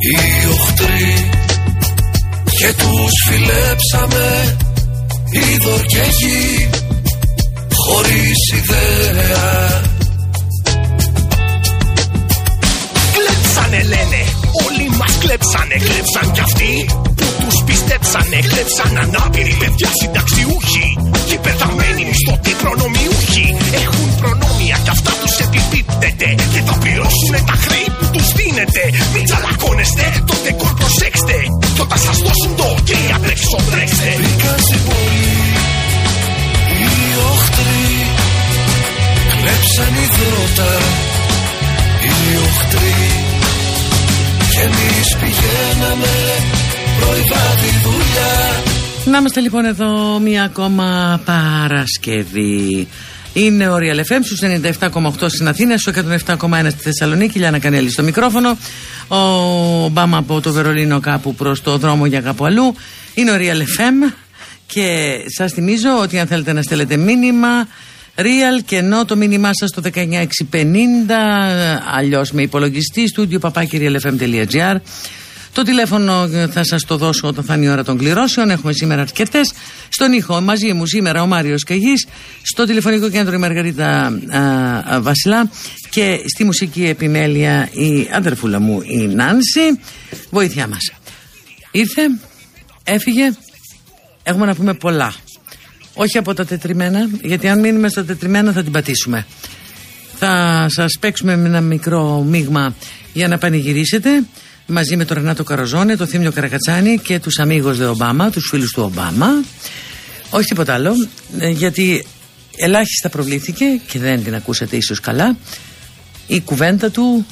οι οχτροί και τους φιλέψαμε είδωρ και γη χωρίς ιδέα. Κλέψανε λένε, όλοι μας κλέψανε, κλέψαν κι αυτοί που τους πιστέψανε, κλέψαν ανάπηροι παιδιά συνταξιούχοι και πεθαμένοι μισθωτοί προνομιούχοι. Έχουν προνόμια κι αυτά τους επιπίπτεται και θα πληρώσουν τα χρέη που τους δίνετε. Μην τσαλακώνεστε, το δεκόρ προσέξτε κι όταν σας δώσουν το ok απρέξω τρέξτε. Μπήκαν στην πόλη οι οχτροί. Κλέψαν υδρότα οι οχτροί. Και εμείς πηγαίναμε πρωί βράδυ δουλειά Να είμαστε λοιπόν εδώ μία ακόμα Παρασκευή. Είναι ο Real FM στους 97,8 στην Αθήνα, στο 107,1 στη Θεσσαλονίκη. Λιάννα Κανέλη στο μικρόφωνο. Ο Ομπάμα από το Βερολίνο κάπου προς το δρόμο για κάπου αλλού. Είναι ο Real FM και σας θυμίζω ότι αν θέλετε να στέλνετε μήνυμα Real και ενώ το μήνυμά σας στο 19650 αλλιώς με υπολογιστή στούντιο παπάκυριαλfm.gr το τηλέφωνο θα σας το δώσω όταν θα είναι η ώρα των κληρώσεων. Έχουμε σήμερα αρκετές. Στον ήχο μαζί μου σήμερα ο Μάριος Καγής. Στο τηλεφωνικό κέντρο η Μαργαρίτα α, α, Βασιλά. Και στη μουσική επιμέλεια η αδερφούλα μου η Νάνση. Βοήθειά μας. Ήρθε, έφυγε. Έχουμε να πούμε πολλά. Όχι από τα τετριμένα, γιατί αν μείνουμε στα τετριμένα θα την πατήσουμε. Θα σας παίξουμε με ένα μικρό μείγμα για να πανηγυρίσετε μαζί με τον Ρενάτο Καροζόνε, τον Θήμιο Καρακατσάνη και τους αμίγους Δε Ομπάμα, τους φίλους του Ομπάμα. Όχι τίποτα άλλο, ε, γιατί ελάχιστα προβλήθηκε και δεν την ακούσατε ίσως καλά η κουβέντα του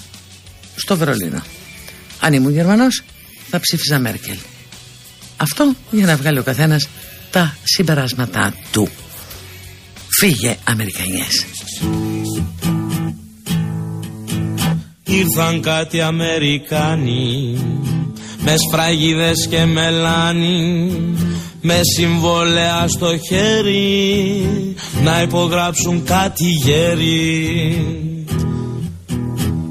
στο Βερολίνο. Αν ήμουν Γερμανός θα ψήφιζα Μέρκελ. Αυτό για να βγάλει ο καθένας τα συμπεράσματά του. Φύγε Αμερικανιές. Ήρθαν κάτι Αμερικάνοι με σφραγίδες και μελάνι με συμβόλαια στο χέρι να υπογράψουν κάτι γέρι.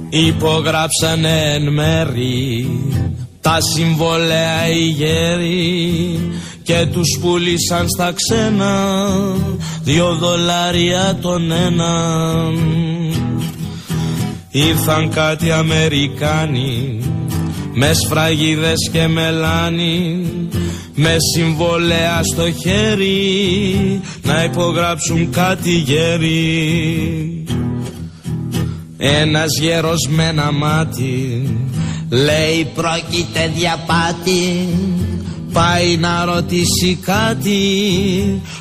Υπογράψανε εν μέρη τα συμβόλαια οι γέροι και τους πουλήσαν στα ξένα δυο δολάρια τον έναν Ήρθαν κάτι Αμερικάνοι με σφραγίδες και μελάνι με συμβολέα στο χέρι να υπογράψουν κάτι γέρι. Ένας γέρος με ένα μάτι λέει πρόκειται διαπάτη πάει να ρωτήσει κάτι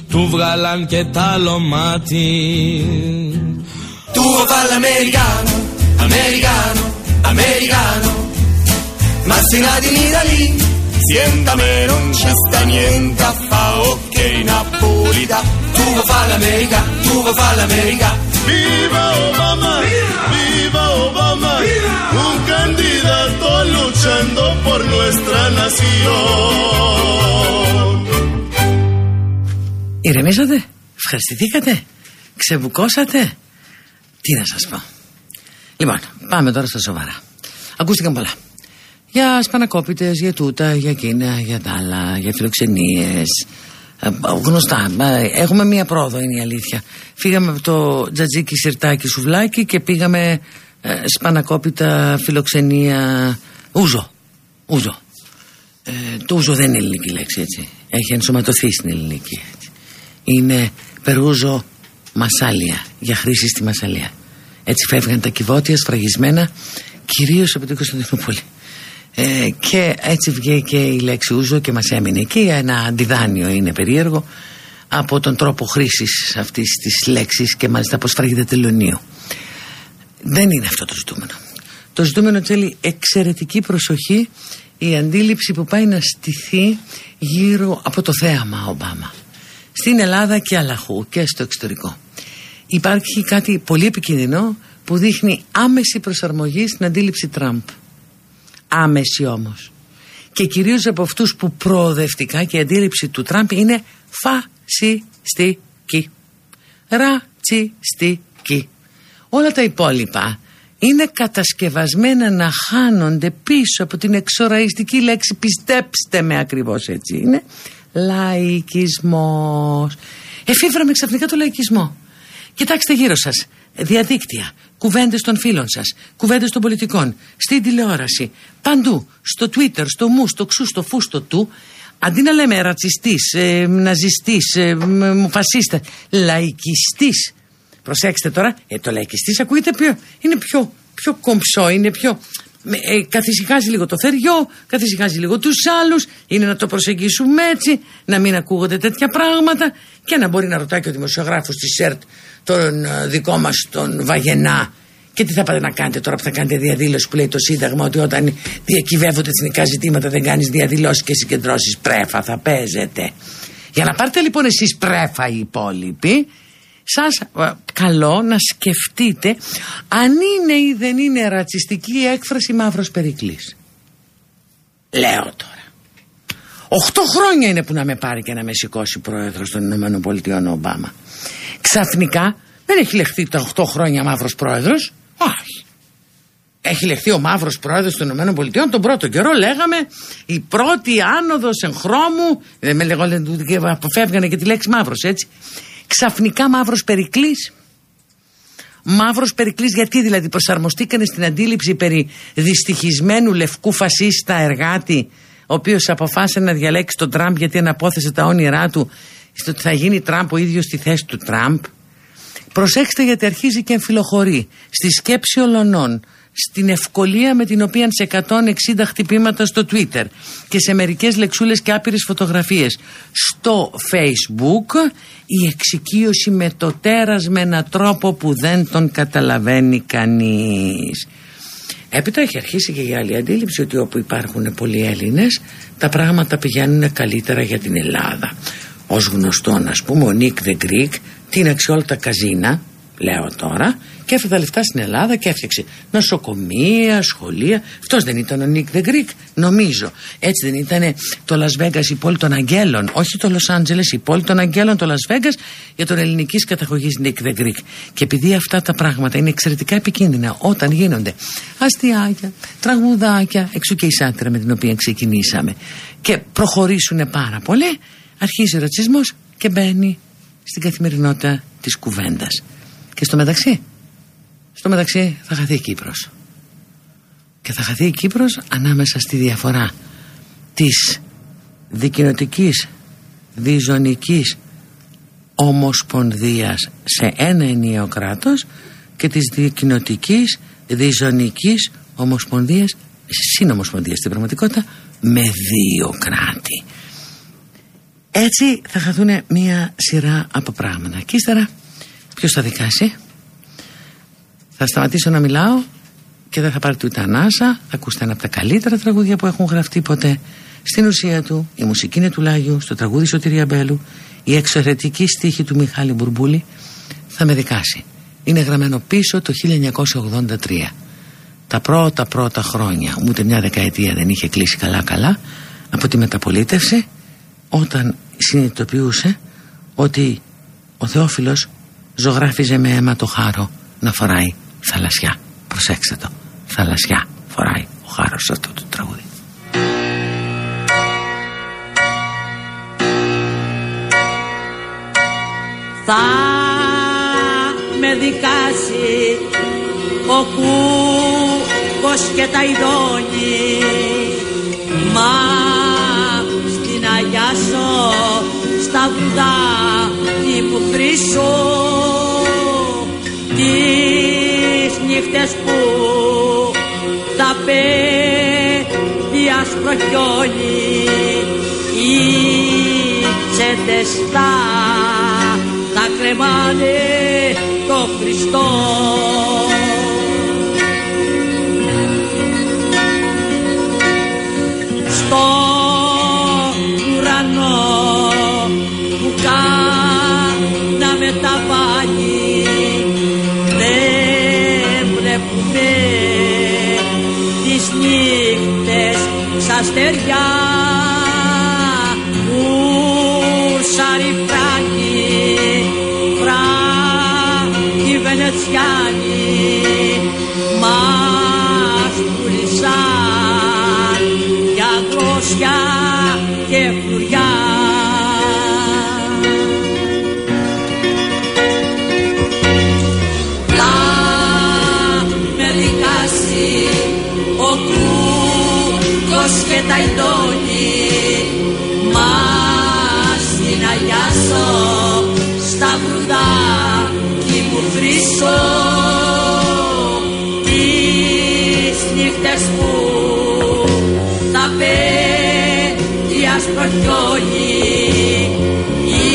του βγάλαν και τ' άλλο μάτι Tuo fa l'americano, americano, americano Ma se nati in Italia, sienta me non c'è sta niente a fa ok napolita Tuo fa l'America, tuo fa l'America Viva Obama, viva, Obama, un candidato luchando por nuestra nación. Ηρεμήσατε, ευχαριστηθήκατε, ξεβουκώσατε. Τι να σας πω. Λοιπόν, πάμε τώρα στα σοβαρά. Ακούστηκαν πολλά. Για σπανακόπιτες, για τούτα, για εκείνα, για τα άλλα, για φιλοξενίες. Ε, γνωστά. Ε, Έχουμε μία πρόοδο, είναι η αλήθεια. Φύγαμε από το τζατζίκι σιρτάκι σουβλάκι και πήγαμε ε, σπανακόπιτα, φιλοξενία, ούζο. Ούζο. Ε, το ούζο δεν είναι ελληνική λέξη, έτσι. Έχει ενσωματωθεί στην ελληνική. Έτσι. Είναι περούζο μασάλια, για χρήση στη μασαλία. Έτσι φεύγαν τα κυβότια σφραγισμένα, κυρίως από την Κωνσταντινούπολη. Ε, και έτσι βγήκε η λέξη ούζο και μας έμεινε εκεί ένα αντιδάνειο είναι περίεργο από τον τρόπο χρήσης αυτής της λέξης και μάλιστα από σφραγίδα τελωνίου δεν είναι αυτό το ζητούμενο το ζητούμενο θέλει εξαιρετική προσοχή η αντίληψη που πάει να στηθεί γύρω από το θέαμα Ομπάμα. Στην Ελλάδα και αλλαχού και στο εξωτερικό. Υπάρχει κάτι πολύ επικίνδυνο που δείχνει άμεση προσαρμογή στην αντίληψη Τραμπ. Άμεση όμως. Και κυρίως από αυτούς που προοδευτικά και η αντίληψη του Τραμπ είναι φασιστική. Ρατσιστική. Όλα τα υπόλοιπα είναι κατασκευασμένα να χάνονται πίσω από την εξοραϊστική λέξη πιστέψτε με ακριβώς έτσι είναι λαϊκισμός εφήβραμε ξαφνικά το λαϊκισμό κοιτάξτε γύρω σας. Διαδίκτυα, κουβέντες των φίλων σας. Κουβέντες των πολιτικών, στην τηλεόραση. Παντού, στο twitter, στο μου, στο ξού, στο φου, στο του. Αντί να λέμε ρατσιστής, ε, ναζιστής, ε, φασίστας λαϊκιστής. Προσέξτε τώρα, ε, το λαϊκιστής ακούγεται πιο, είναι πιο, πιο κομψό, είναι πιο. Ε, καθησυχάζει λίγο το θεριό, καθησυχάζει λίγο τους άλλους. Είναι να το προσεγγίσουμε έτσι, να μην ακούγονται τέτοια πράγματα και να μπορεί να ρωτάει και ο δημοσιογράφος της ΣΕΡΤ τον ε, δικό μας τον Βαγενά. Και τι θα πάτε να κάνετε τώρα που θα κάνετε διαδήλωση που λέει το Σύνταγμα ότι όταν διακυβεύονται εθνικά ζητήματα δεν κάνεις διαδηλώσεις και συγκεντρώσεις πρέφα, θα παίζετε. Για να πάρετε λοιπόν εσείς πρέφα οι υπόλοιποι, σας ε, καλώ να σκεφτείτε αν είναι ή δεν είναι ρατσιστική η έκφραση μαύρος περικλής. Λέω τώρα. Οχτώ χρόνια είναι που να με πάρει και να με σηκώσει πρόεδρος των Ηνωμένων Πολιτειών ο Ομπάμα. Ξαφνικά δεν έχει λεχθεί τα οχτώ χρόνια μαύρος πρόεδρος; Όχι. Έχει λεχθεί ο μαύρος πρόεδρος των Ηνωμένων Πολιτειών τον πρώτο καιρό. Λέγαμε η πρώτη άνοδος εν χρώμου. Δεν με λέγανε αποφεύγανε και τη λέξη μαύρος έτσι ξαφνικά μαύρος περικλής. Μαύρος περικλής γιατί δηλαδή προσαρμοστήκανε στην αντίληψη περί δυστυχισμένου λευκού φασίστα εργάτη ο οποίος αποφάσισε να διαλέξει τον Τραμπ γιατί αναπόθεσε τα όνειρά του στο ότι θα γίνει Τραμπ ο ίδιος στη θέση του Τραμπ. Προσέξτε γιατί αρχίζει και εμφυλοχωρεί στη σκέψη ολονών στην ευκολία με την οποία σε 160 χτυπήματα στο Twitter και σε μερικές λεξούλες και άπειρες φωτογραφίες στο Facebook η εξοικείωση με το τέρας με έναν τρόπο που δεν τον καταλαβαίνει κανείς. Έπειτα έχει αρχίσει και η άλλη αντίληψη ότι όπου υπάρχουν πολλοί Έλληνες τα πράγματα πηγαίνουν καλύτερα για την Ελλάδα. Ως γνωστόν ας πούμε ο Νίκ the Greek τίναξε όλα τα καζίνα λέω τώρα και έφερε τα λεφτά στην Ελλάδα και έφτιαξε νοσοκομεία, σχολεία. Αυτός δεν ήταν ο Νίκ the Greek, νομίζω. Έτσι δεν ήταν το Las Vegas η πόλη των Αγγέλων, όχι το Los Angeles, η πόλη των Αγγέλων, το Las Vegas για τον ελληνικής καταγωγής Νίκ the Greek. Και επειδή αυτά τα πράγματα είναι εξαιρετικά επικίνδυνα όταν γίνονται αστιάκια, τραγουδάκια, εξού και η σάτυρα με την οποία ξεκινήσαμε και προχωρήσουν πάρα πολύ, αρχίζει ο ρατσισμός και μπαίνει στην καθημερινότητα της κουβέντας. Και στο μεταξύ στο μεταξύ θα χαθεί η Κύπρος. Και θα χαθεί η Κύπρος ανάμεσα στη διαφορά της δικοινοτικής διζωνικής ομοσπονδίας σε ένα ενιαίο κράτος και της δικοινοτικής διζωνικής ομοσπονδίας συνομοσπονδίας στην πραγματικότητα με δύο κράτη. Έτσι θα χαθούν μία σειρά από πράγματα. Και ύστερα ποιος θα δικάσει; Θα σταματήσω να μιλάω και δεν θα πάρετε ούτε ανάσα. Θα ακούσετε ένα από τα καλύτερα τραγούδια που έχουν γραφτεί ποτέ. Στην ουσία του, η μουσική είναι του Λάγιου, στο τραγούδι Σωτηρία Μπέλου, η εξαιρετική στίχη του Μιχάλη Μπουρμπούλη θα με δικάσει. Είναι γραμμένο πίσω το 1983. Τα πρώτα πρώτα χρόνια, ούτε μια δεκαετία δεν είχε κλείσει καλά καλά, από τη μεταπολίτευση, όταν συνειδητοποιούσε ότι ο Θεόφιλος ζωγράφιζε με αίμα το χάρο να φοράει θαλασσιά. Προσέξτε το. Θαλασσιά φοράει ο χάρος αυτό το τραγούδι. Θα με δικάσει ο κούκος και τα ειδώνει μα στην Αγιάσο στα βουδάκι που χρυσώ τις νύχτες που τα παιδιά σπροχιώνει οι τσέντες τα κρεμάνε το Χριστό σαν στεριά που σαριφράκι φράκι Βενετσιάνοι μας πουλήσαν για γλώσια παιδιά σπροχιώνει οι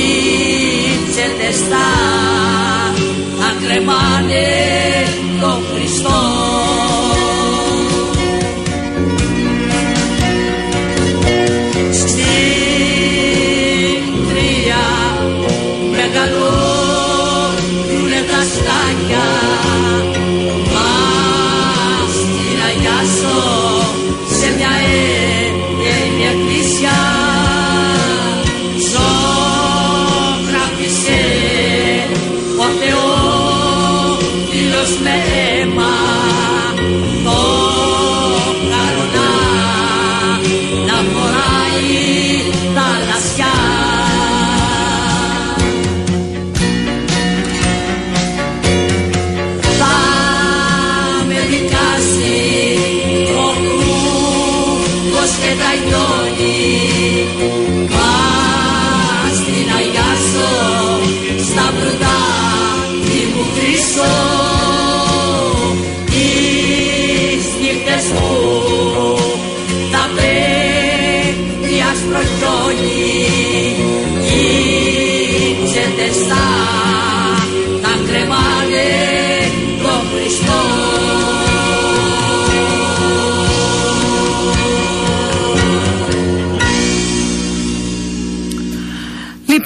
τσέτες θα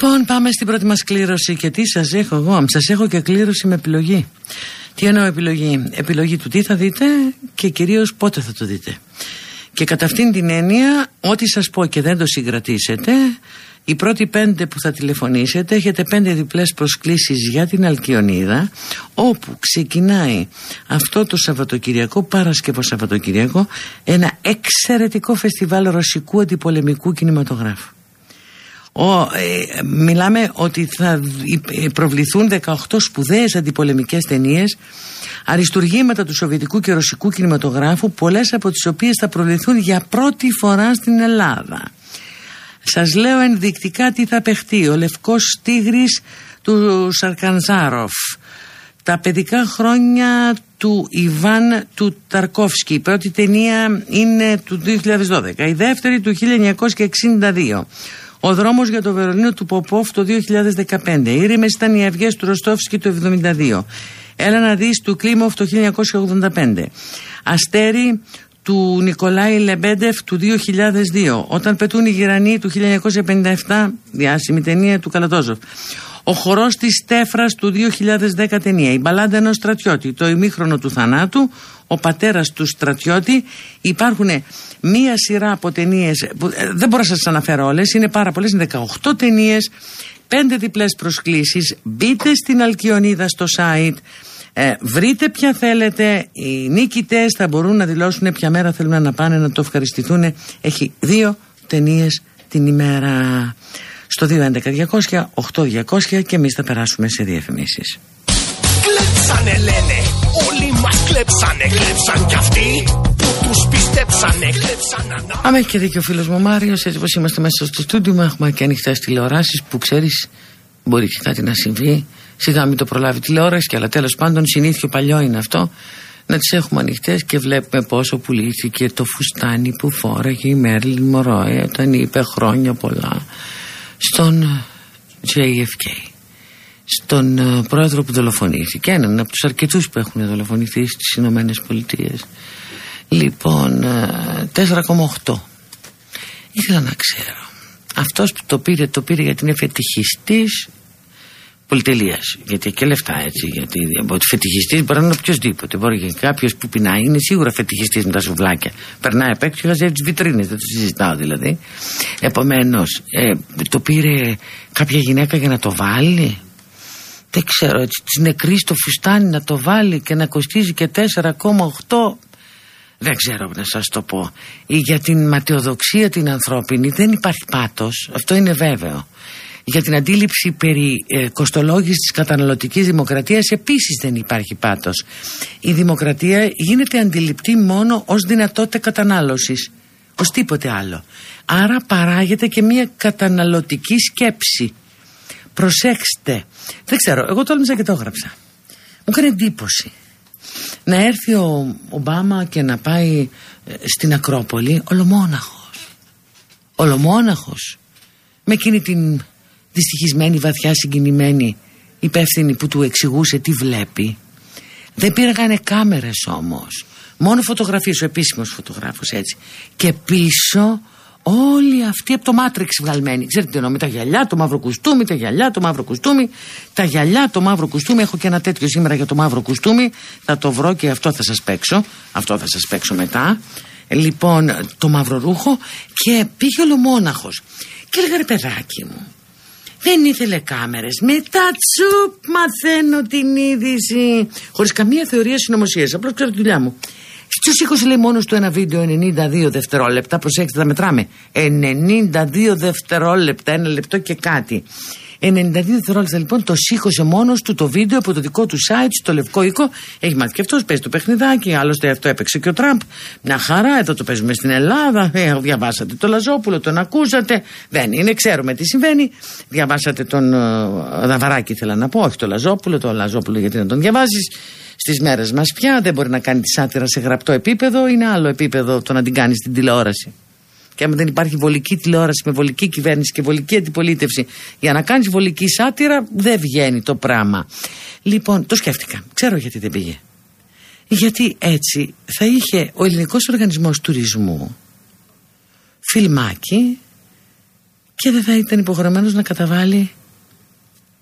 Λοιπόν, πάμε στην πρώτη μας κλήρωση. Και τι σας έχω εγώ, σας έχω και κλήρωση με επιλογή. Τι εννοώ επιλογή; Επιλογή του τι θα δείτε και κυρίως πότε θα το δείτε. Και κατά αυτήν την έννοια, ό,τι σας πω και δεν το συγκρατήσετε, οι πρώτοι πέντε που θα τηλεφωνήσετε έχετε πέντε διπλές προσκλήσεις για την Αλκιονίδα όπου ξεκινάει αυτό το Σαββατοκυριακό, Παρασκευό Σαββατοκυριακό ένα εξαιρετικό φεστιβάλ ρωσικού αντιπολεμικού κινηματογράφου. Ο, ε, μιλάμε ότι θα ε, προβληθούν 18 σπουδαίες αντιπολεμικές ταινίες αριστουργήματα του Σοβιετικού και Ρωσικού κινηματογράφου πολλές από τις οποίες θα προβληθούν για πρώτη φορά στην Ελλάδα. Σας λέω ενδεικτικά τι θα παιχτεί. Ο Λευκός Τίγρης του Σαρκανζάροφ. Τα παιδικά χρόνια του Ιβάν του Ταρκόφσκι. Η πρώτη ταινία είναι του 2012. Η δεύτερη του 1962. Ο δρόμος για το Βερολίνο του Ποπόφ το 2015. Οι Ήρεμες ήταν οι αυγές του Ροστόφσκι το 1972. Έλα να δεις του Κλίμοφ το 1985. Αστέρι του Νικολάη Λεμπέντεφ του 2002. Όταν πετούν οι γυρανοί του 1957. Διάσημη ταινία του Καλατόζοφ. Ο χορός της Στέφρας του 2010 ταινία. Η μπαλάντα ενός στρατιώτη. Το ημίχρονο του θανάτου. Ο πατέρας του στρατιώτη. Υπάρχουν μία σειρά από ταινίες. Δεν μπορώ να σας αναφέρω όλες. Είναι πάρα πολλές. Είναι 18 ταινίες. Πέντε διπλές προσκλήσεις. Μπείτε στην Αλκιονίδα στο site. Ε, βρείτε ποια θέλετε. Οι νίκητες θα μπορούν να δηλώσουν ποια μέρα θέλουν να πάνε να το ευχαριστηθούν. Έχει δύο ταινίες την ημέρα στο 211-200-8200 και εμείς θα περάσουμε σε διαφημίσεις. Κλέψανε λένε, όλοι μας κλέψανε, κλέψαν κι αυτοί που τους πιστέψανε, κλέψαν ανά. Άμα έχει και δίκιο ο φίλος μου ο Μάριος, έτσι πως είμαστε μέσα στο στούντιο μου, έχουμε και ανοιχτές τηλεοράσεις που ξέρεις μπορεί και κάτι να συμβεί. Σιγά μην το προλάβει τηλεόραση, αλλά τέλος πάντων συνήθιο παλιό είναι αυτό. Να τις έχουμε ανοιχτές και βλέπουμε πόσο πουλήθηκε το φουστάνι που φόραγε η Μέρλιν Μωρόε όταν είπε χρόνια πολλά στον JFK στον uh, πρόεδρο που δολοφονήθηκε. Έναν από τους αρκετούς που έχουν δολοφονηθεί στις Ηνωμένες Πολιτείες. λοιπόν uh, 4,8 ήθελα να ξέρω. Αυτός που το πήρε το πήρε γιατί είναι φετιχιστής πολυτελείας. Γιατί και λεφτά έτσι. Γιατί ότι φετιχιστή μπορεί να είναι οποιοδήποτε. Μπορεί και κάποιος που πεινάει είναι σίγουρα φετιχιστής με τα σουβλάκια. Περνάει απ' έξω και χαζεύει τις βιτρίνες. Δεν το συζητάω δηλαδή. Επομένως, ε, το πήρε κάποια γυναίκα για να το βάλει; Δεν ξέρω, έτσι, της νεκρής στο φουστάνι να το βάλει και να κοστίζει και 4,8. Δεν ξέρω να σας το πω. Για την ματιοδοξία την ανθρώπινη δεν υπάρχει πάτος. Αυτό είναι βέβαιο για την αντίληψη περί ε, κοστολόγησης της καταναλωτικής δημοκρατίας επίσης δεν υπάρχει πάτος. Η δημοκρατία γίνεται αντιληπτή μόνο ως δυνατότητα κατανάλωσης, ως τίποτε άλλο. Άρα παράγεται και μια καταναλωτική σκέψη. Προσέξτε. Δεν ξέρω, εγώ τόλμησα και το έγραψα. Μου έκανε εντύπωση να έρθει ο Ομπάμα και να πάει ε, στην Ακρόπολη ολομόναχος. Ολομόναχος. Με εκείνη την δυστυχισμένη, βαθιά συγκινημένη υπεύθυνη που του εξηγούσε τι βλέπει. Δεν πήραγανε κάμερες όμως. Μόνο φωτογραφίες, ο επίσημος φωτογράφος έτσι. Και πίσω όλοι αυτοί από το Matrix βγαλμένοι. Ξέρετε τι εννοώ, με τα γυαλιά, το μαύρο κουστούμι, τα γυαλιά, το μαύρο κουστούμι. Τα γυαλιά, το μαύρο κουστούμι. Έχω και ένα τέτοιο σήμερα για το μαύρο κουστούμι. Θα το βρω και αυτό θα σας παίξω. Αυτό θα σας παίξω μετά. Λοιπόν, το μαύρο ρούχο και πήγε ολομόναχος. Και έλεγα ρε παιδάκι μου, δεν ήθελε κάμερες. Μετά τσουπ μαθαίνω την είδηση. Χωρίς καμία θεωρία συνωμοσίας. Απλώς ξέρω τη δουλειά μου. Στους 20 λέει μόνος του ένα βίντεο 92 δευτερόλεπτα. Προσέξτε, τα μετράμε. 92 δευτερόλεπτα, ένα λεπτό και κάτι. 92 δευτερόλεπτα λοιπόν το σήκωσε μόνος του το βίντεο από το δικό του site στο Λευκό Οίκο. Έχει μάθει και αυτός, παίζει το παιχνιδάκι. Άλλωστε αυτό έπαιξε και ο Τραμπ. Μια χαρά, εδώ το παίζουμε στην Ελλάδα. Ε, διαβάσατε το Λαζόπουλο, τον ακούσατε. Δεν είναι, ξέρουμε τι συμβαίνει. Διαβάσατε τον uh, Δαβαράκη, ήθελα να πω, όχι το Λαζόπουλο. Το Λαζόπουλο γιατί να τον διαβάζει. Στις μέρες μας πια δεν μπορεί να κάνει τη σάτυρα σε γραπτό επίπεδο. Είναι άλλο επίπεδο το να την κάνεις στην τηλεόραση. Και αν δεν υπάρχει βολική τηλεόραση με βολική κυβέρνηση και βολική αντιπολίτευση για να κάνεις βολική σάτυρα, δεν βγαίνει το πράγμα. Λοιπόν, το σκέφτηκα. Ξέρω γιατί δεν πήγε. Γιατί έτσι θα είχε ο ελληνικός οργανισμός τουρισμού φιλμάκι και δεν θα ήταν υποχρεωμένος να καταβάλει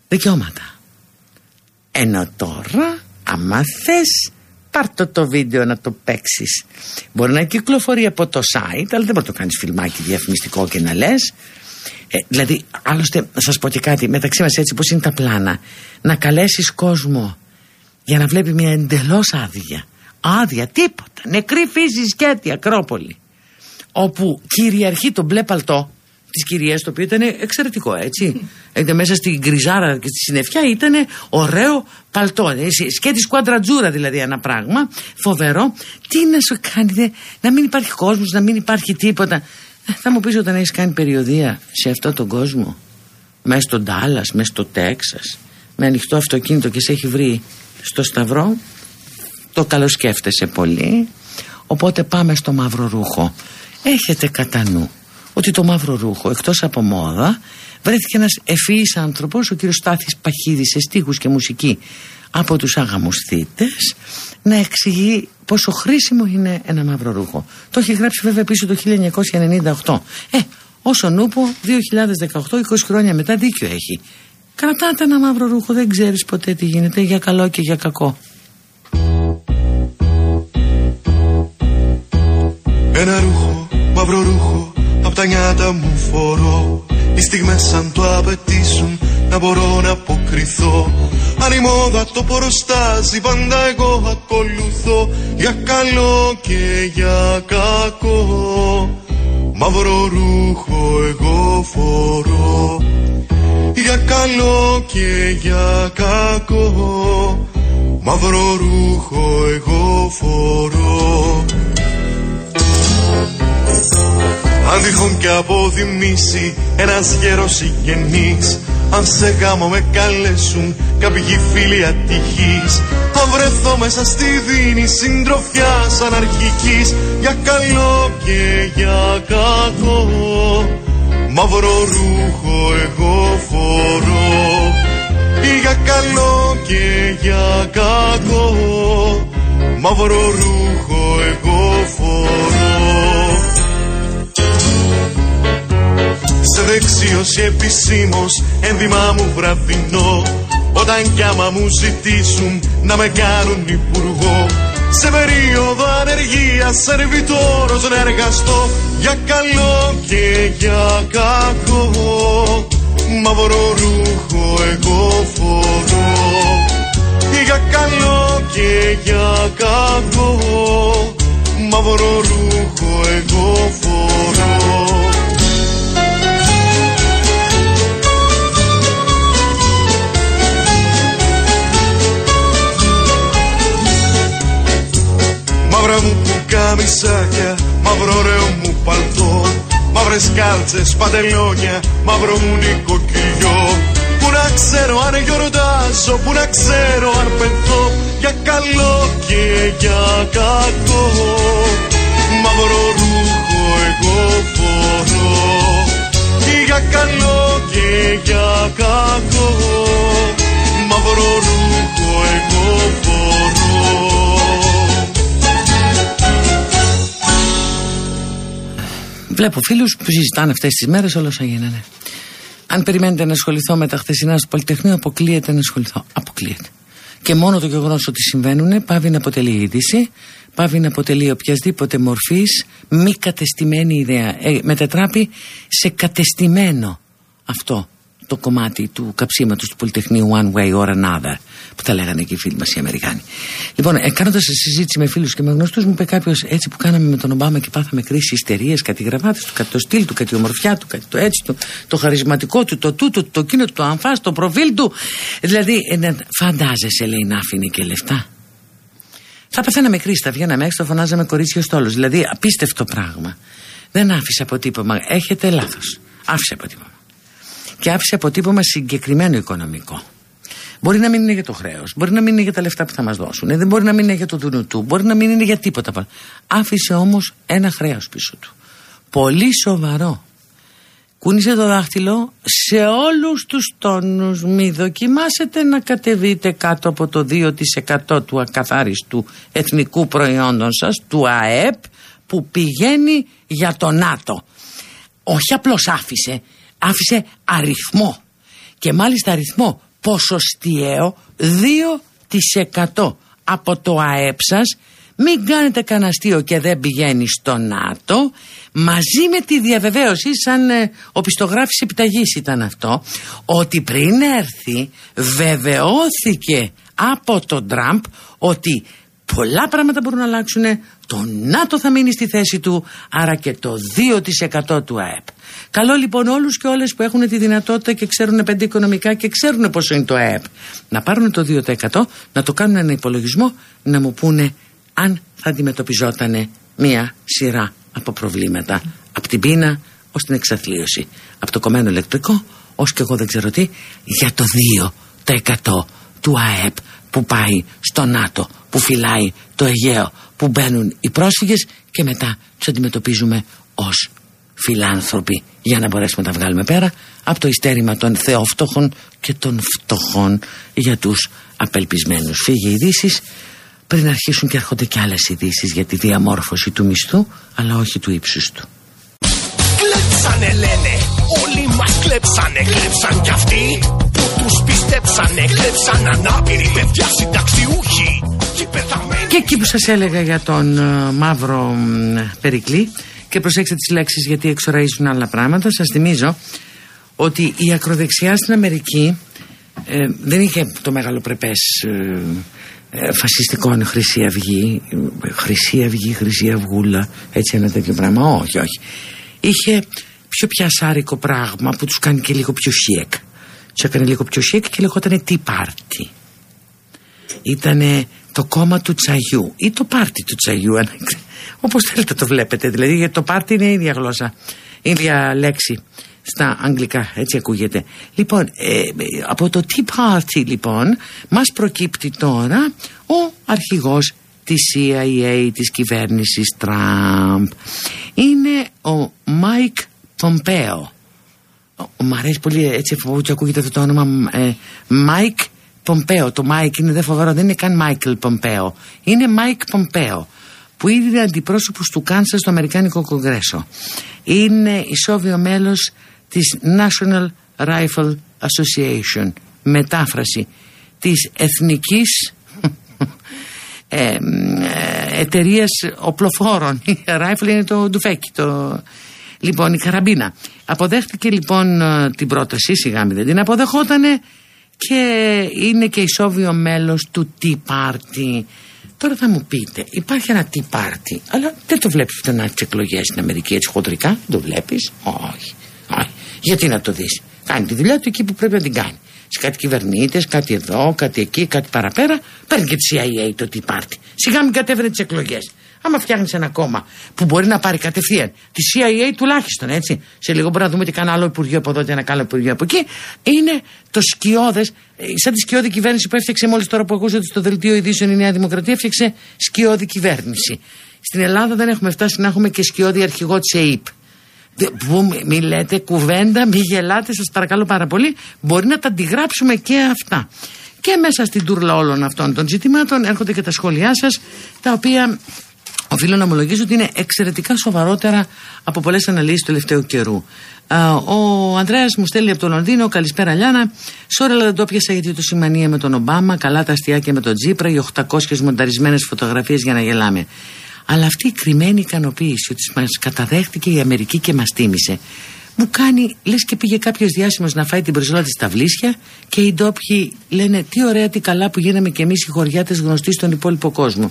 δικαιώματα. Ενώ τώρα, άμα θες, πάρ' το βίντεο να το παίξεις. Μπορεί να κυκλοφορεί από το site, αλλά δεν μπορεί να το κάνεις φιλμάκι διαφημιστικό και να λες. Ε, δηλαδή, άλλωστε, να σας πω και κάτι, μεταξύ μας έτσι, πώς είναι τα πλάνα. Να καλέσεις κόσμο για να βλέπει μια εντελώς άδεια. Άδεια, τίποτα. Νεκρή φύση σκέτη, Ακρόπολη. Όπου κυριαρχεί το μπλε παλτό της κυρίας, το οποίο ήταν εξαιρετικό, έτσι. Mm. μέσα στην γκριζάρα και στη συννεφιά ήταν ωραίο παλτό. Ε, σκέτη κουαντρατζούρα δηλαδή ένα πράγμα. Φοβερό. Τι να σου κάνει, δε, να μην υπάρχει κόσμος, να μην υπάρχει τίποτα. Ε, θα μου πεις όταν έχεις κάνει περιοδία σε αυτόν τον κόσμο, μέσα στον Τάλλας, μέσα στο Τέξας, με ανοιχτό αυτοκίνητο και σε έχει βρει στο Σταυρό, το καλοσκέφτεσαι πολύ. Οπότε πάμε στο μαύρο ρούχο. Έχετε κατά νου ότι το μαύρο ρούχο εκτός από μόδα βρέθηκε ένας ευφυής άνθρωπος ο κύριος Στάθης Παχίδης σε στίχους και μουσική από τους αγαμουστήτες να εξηγεί πόσο χρήσιμο είναι ένα μαύρο ρούχο. Το έχει γράψει βέβαια πίσω το 1998. Ε, όσο νούπο 2018, 20 χρόνια μετά δίκιο έχει. Κρατάτε ένα μαύρο ρούχο, δεν ξέρεις ποτέ τι γίνεται για καλό και για κακό. Ένα ρούχο, μαύρο ρούχο Απ' τα νιάτα μου φορώ. Οι στιγμές σαν το απαιτήσουν Να μπορώ να αποκριθώ. Αν η μόδα το προστάζει Πάντα εγώ ακολουθώ. Για καλό και για κακό. Μαύρο ρούχο εγώ φορώ. Για καλό και για κακό. Μαύρο ρούχο εγώ φορώ αν τυχόν και αποδημήσει ένας γέρος συγγενής. Αν σε γάμο με καλέσουν κάποιοι φίλοι ατυχείς. Αν βρεθώ μέσα στη δίνη συντροφιά σαν αρχικής. Για καλό και για κακό. Μαύρο ρούχο εγώ φορώ. Για καλό και για κακό. Μαύρο ρούχο εγώ φορώ Απεξίωση επισήμως ένδυμά μου βραδινό. Όταν κι άμα μου ζητήσουν να με κάνουν υπουργό σε περίοδο ανεργίας σερβιτόρος να εργαστώ για καλό και για κακό. Μαύρο ρούχο εγώ φορώ. Για καλό και για κακό. Μαύρο ρούχο εγώ φορώ Μαύρα μου καμισάκια, μαύρο ωραίο μου παλτό. Μαύρες κάλτσες, παντελόνια, μαύρο μου νοικοκυριό. Πού να ξέρω αν γιορτάζω, πού να ξέρω αν πεθώ. Για καλό και για κακό. Μαύρο ρούχο εγώ φορώ. Για καλό και για κακό. Μαύρο ρούχο εγώ φορώ Βλέπω φίλους που συζητάνε αυτές τις μέρες όλα όσα γίνανε. Αν περιμένετε να ασχοληθώ με τα χθεσινά στο Πολυτεχνείο, αποκλείεται να ασχοληθώ. Αποκλείεται. Και μόνο το γεγονός ότι συμβαίνουν πάβει να αποτελεί είδηση, πάβει να αποτελεί οποιασδήποτε μορφής μη κατεστημένη ιδέα. Ε, μετατράπει σε κατεστημένο αυτό το κομμάτι του καψίματος του Πολυτεχνείου One Way or Another που τα λέγανε και οι φίλοι μας οι Αμερικάνοι. Λοιπόν, ε, κάνοντας συζήτηση με φίλους και με γνωστούς μου είπε κάποιος έτσι που κάναμε με τον Ομπάμα και πάθαμε κρίση ιστερίες, κάτι γραβάτες του, κάτι το στυλ του, κάτι ομορφιά του, κάτι το έτσι του, το χαρισματικό του, το τούτο, το εκείνο, το αμφάς, το προφίλ του. Δηλαδή, ε, ναι, φαντάζεσαι λέει να άφηνε και λεφτά. Θα πεθαίναμε κρίση, θα βγαίναμε έξω, θα φωνάζαμε κορίτσιο στόλος. Δηλαδή, απίστευτο πράγμα. Δεν άφησε αποτύπωμα. Έχετε λάθος. Άφησε αποτύπωμα και άφησε αποτύπωμα συγκεκριμένο οικονομικό. Μπορεί να μην είναι για το χρέος, μπορεί να μην είναι για τα λεφτά που θα μας δώσουν, δεν μπορεί να μην είναι για το δουνού του, μπορεί να μην είναι για τίποτα. Άφησε όμως ένα χρέος πίσω του. Πολύ σοβαρό. Κούνησε το δάχτυλο σε όλους τους τόνους Μη δοκιμάσετε να κατεβείτε κάτω από το 2% του ακαθάριστου εθνικού προϊόντων σας Του ΑΕΠ που πηγαίνει για το ΝΑΤΟ Όχι απλώς άφησε άφησε αριθμό. Και μάλιστα αριθμό ποσοστιαίο 2% από το ΑΕΠ σας. Μην κάνετε κανένα αστείο και δεν πηγαίνει στο ΝΑΤΟ. Μαζί με τη διαβεβαίωση σαν ε, οπισθογράφηση επιταγής ήταν αυτό ότι πριν έρθει βεβαιώθηκε από τον Τραμπ ότι πολλά πράγματα μπορούν να αλλάξουν το ΝΑΤΟ θα μείνει στη θέση του άρα και το 2% του ΑΕΠ Καλό λοιπόν όλους και όλες που έχουν τη δυνατότητα και ξέρουν πέντε οικονομικά και ξέρουν πόσο είναι το ΑΕΠ. Να πάρουν το 2% να το κάνουν ένα υπολογισμό να μου πούνε αν θα αντιμετωπιζόταν μία σειρά από προβλήματα. Από την πείνα ως την εξαθλίωση. Από το κομμένο ηλεκτρικό ως και εγώ δεν ξέρω τι για το 2% του ΑΕΠ που πάει στο ΝΑΤΟ που φυλάει το Αιγαίο που μπαίνουν οι πρόσφυγες και μετά τους αντιμετωπίζουμε ως φιλάνθρωποι για να μπορέσουμε να τα βγάλουμε πέρα από το ιστέρημα των θεόφτωχων και των φτωχών για τους απελπισμένους. Φύγε ειδήσεις πριν αρχίσουν και έρχονται και άλλες ειδήσεις για τη διαμόρφωση του μισθού αλλά όχι του ύψους του. Κλέψανε λένε, όλοι μας κλέψανε, κλέψαν κι αυτοί που τους πιστέψανε, κλέψαν ανάπηροι παιδιά συνταξιούχοι και πεθαμένοι. Και εκεί που σας έλεγα για τον uh, μαύρο uh, Περικλή και προσέξτε τις λέξεις γιατί εξοραίζουν άλλα πράγματα. Σας θυμίζω ότι η ακροδεξιά στην Αμερική ε, δεν είχε το μεγάλο πρεπές ε, ε, φασιστικών Χρυσή Αυγή, Χρυσή Αυγή, Χρυσή Αυγούλα, έτσι ένα τέτοιο πράγμα. Όχι, όχι. Είχε πιο πιασάρικο πράγμα που τους κάνει και λίγο πιο σιεκ. Τους έκανε λίγο πιο σιεκ και λεγόταν Tea Party. Ήτανε το κόμμα του τσαγιού ή το πάρτι του τσαγιού όπως θέλετε το βλέπετε δηλαδή γιατί το πάρτι είναι η ίδια γλώσσα η ίδια λέξη στα αγγλικά έτσι ακούγεται. Λοιπόν ε, από το Tea Party λοιπόν μας προκύπτει τώρα ο αρχηγός της CIA της κυβέρνησης Τραμπ. Είναι ο Μάικ Πομπέο. Μ' αρέσει πολύ έτσι και ακούγεται αυτό το όνομα Μάικ Πομπέο. Το Μάικ είναι δεν φοβερό, δεν είναι καν Μάικλ Πομπέο. Είναι Μάικ Πομπέο που είναι αντιπρόσωπος του Κάνσα στο Αμερικάνικο Κογκρέσο. Είναι ισόβιο μέλος της National Rifle Association μετάφραση της εθνικής ε, ε, εταιρείας οπλοφόρων. Η Rifle είναι το ντουφέκι, το... Λοιπόν, η καραμπίνα. Αποδέχτηκε λοιπόν ε, την πρόταση, σιγά μην δεν την αποδεχότανε και είναι και ισόβιο μέλος του Tea Party. Τώρα θα μου πείτε, υπάρχει ένα Tea Party, αλλά δεν το βλέπεις πουθενά τις εκλογές στην Αμερική έτσι χοντρικά, δεν το βλέπεις, όχι, όχι. Γιατί να το δεις, κάνει τη δουλειά του εκεί που πρέπει να την κάνει σε κάτι κυβερνήτες, κάτι εδώ, κάτι εκεί, κάτι παραπέρα. Παίρνει και τη CIA το τι πάρτι. Σιγά μην κατέβαινε τις εκλογές. Άμα φτιάχνεις ένα κόμμα που μπορεί να πάρει κατευθείαν τη CIA τουλάχιστον έτσι. Σε λίγο μπορεί να δούμε τι κάνει άλλο υπουργείο από εδώ και ένα άλλο υπουργείο από εκεί. Είναι το σκιώδες, ε, σαν τη σκιώδη κυβέρνηση που έφτιαξε μόλις τώρα που ακούσατε στο δελτίο ειδήσεων η Νέα Δημοκρατία, έφτιαξε σκιώδη κυβέρνηση. Στην Ελλάδα δεν έχουμε φτάσει να έχουμε και σκιώδη αρχηγό της ΕΕΠ. Μη λέτε κουβέντα, μη γελάτε, σας παρακαλώ πάρα πολύ. Μπορεί να τα αντιγράψουμε και αυτά. Και μέσα στην τούρλα όλων αυτών των ζητημάτων έρχονται και τα σχόλιά σας, τα οποία οφείλω να ομολογήσω ότι είναι εξαιρετικά σοβαρότερα από πολλές αναλύσεις του τελευταίου καιρού. Ο Ανδρέας μου στέλνει από το Λονδίνο, καλησπέρα Λιάνα. Σώρα, αλλά δεν το πιάσα γιατί το σημανία με τον Ομπάμα, καλά τα αστιάκια με τον Τζίπρα, οι 800 μονταρισμένες φωτογραφίες για να γελάμε. Αλλά αυτή η κρυμμένη ικανοποίηση ότι μας καταδέχτηκε η Αμερική και μας τίμησε, μου κάνει λες και πήγε κάποιος διάσημος να φάει την προσλά της στα βλήσια και οι ντόπιοι λένε τι ωραία, τι καλά που γίναμε κι εμείς οι χωριάτες γνωστοί στον υπόλοιπο κόσμο.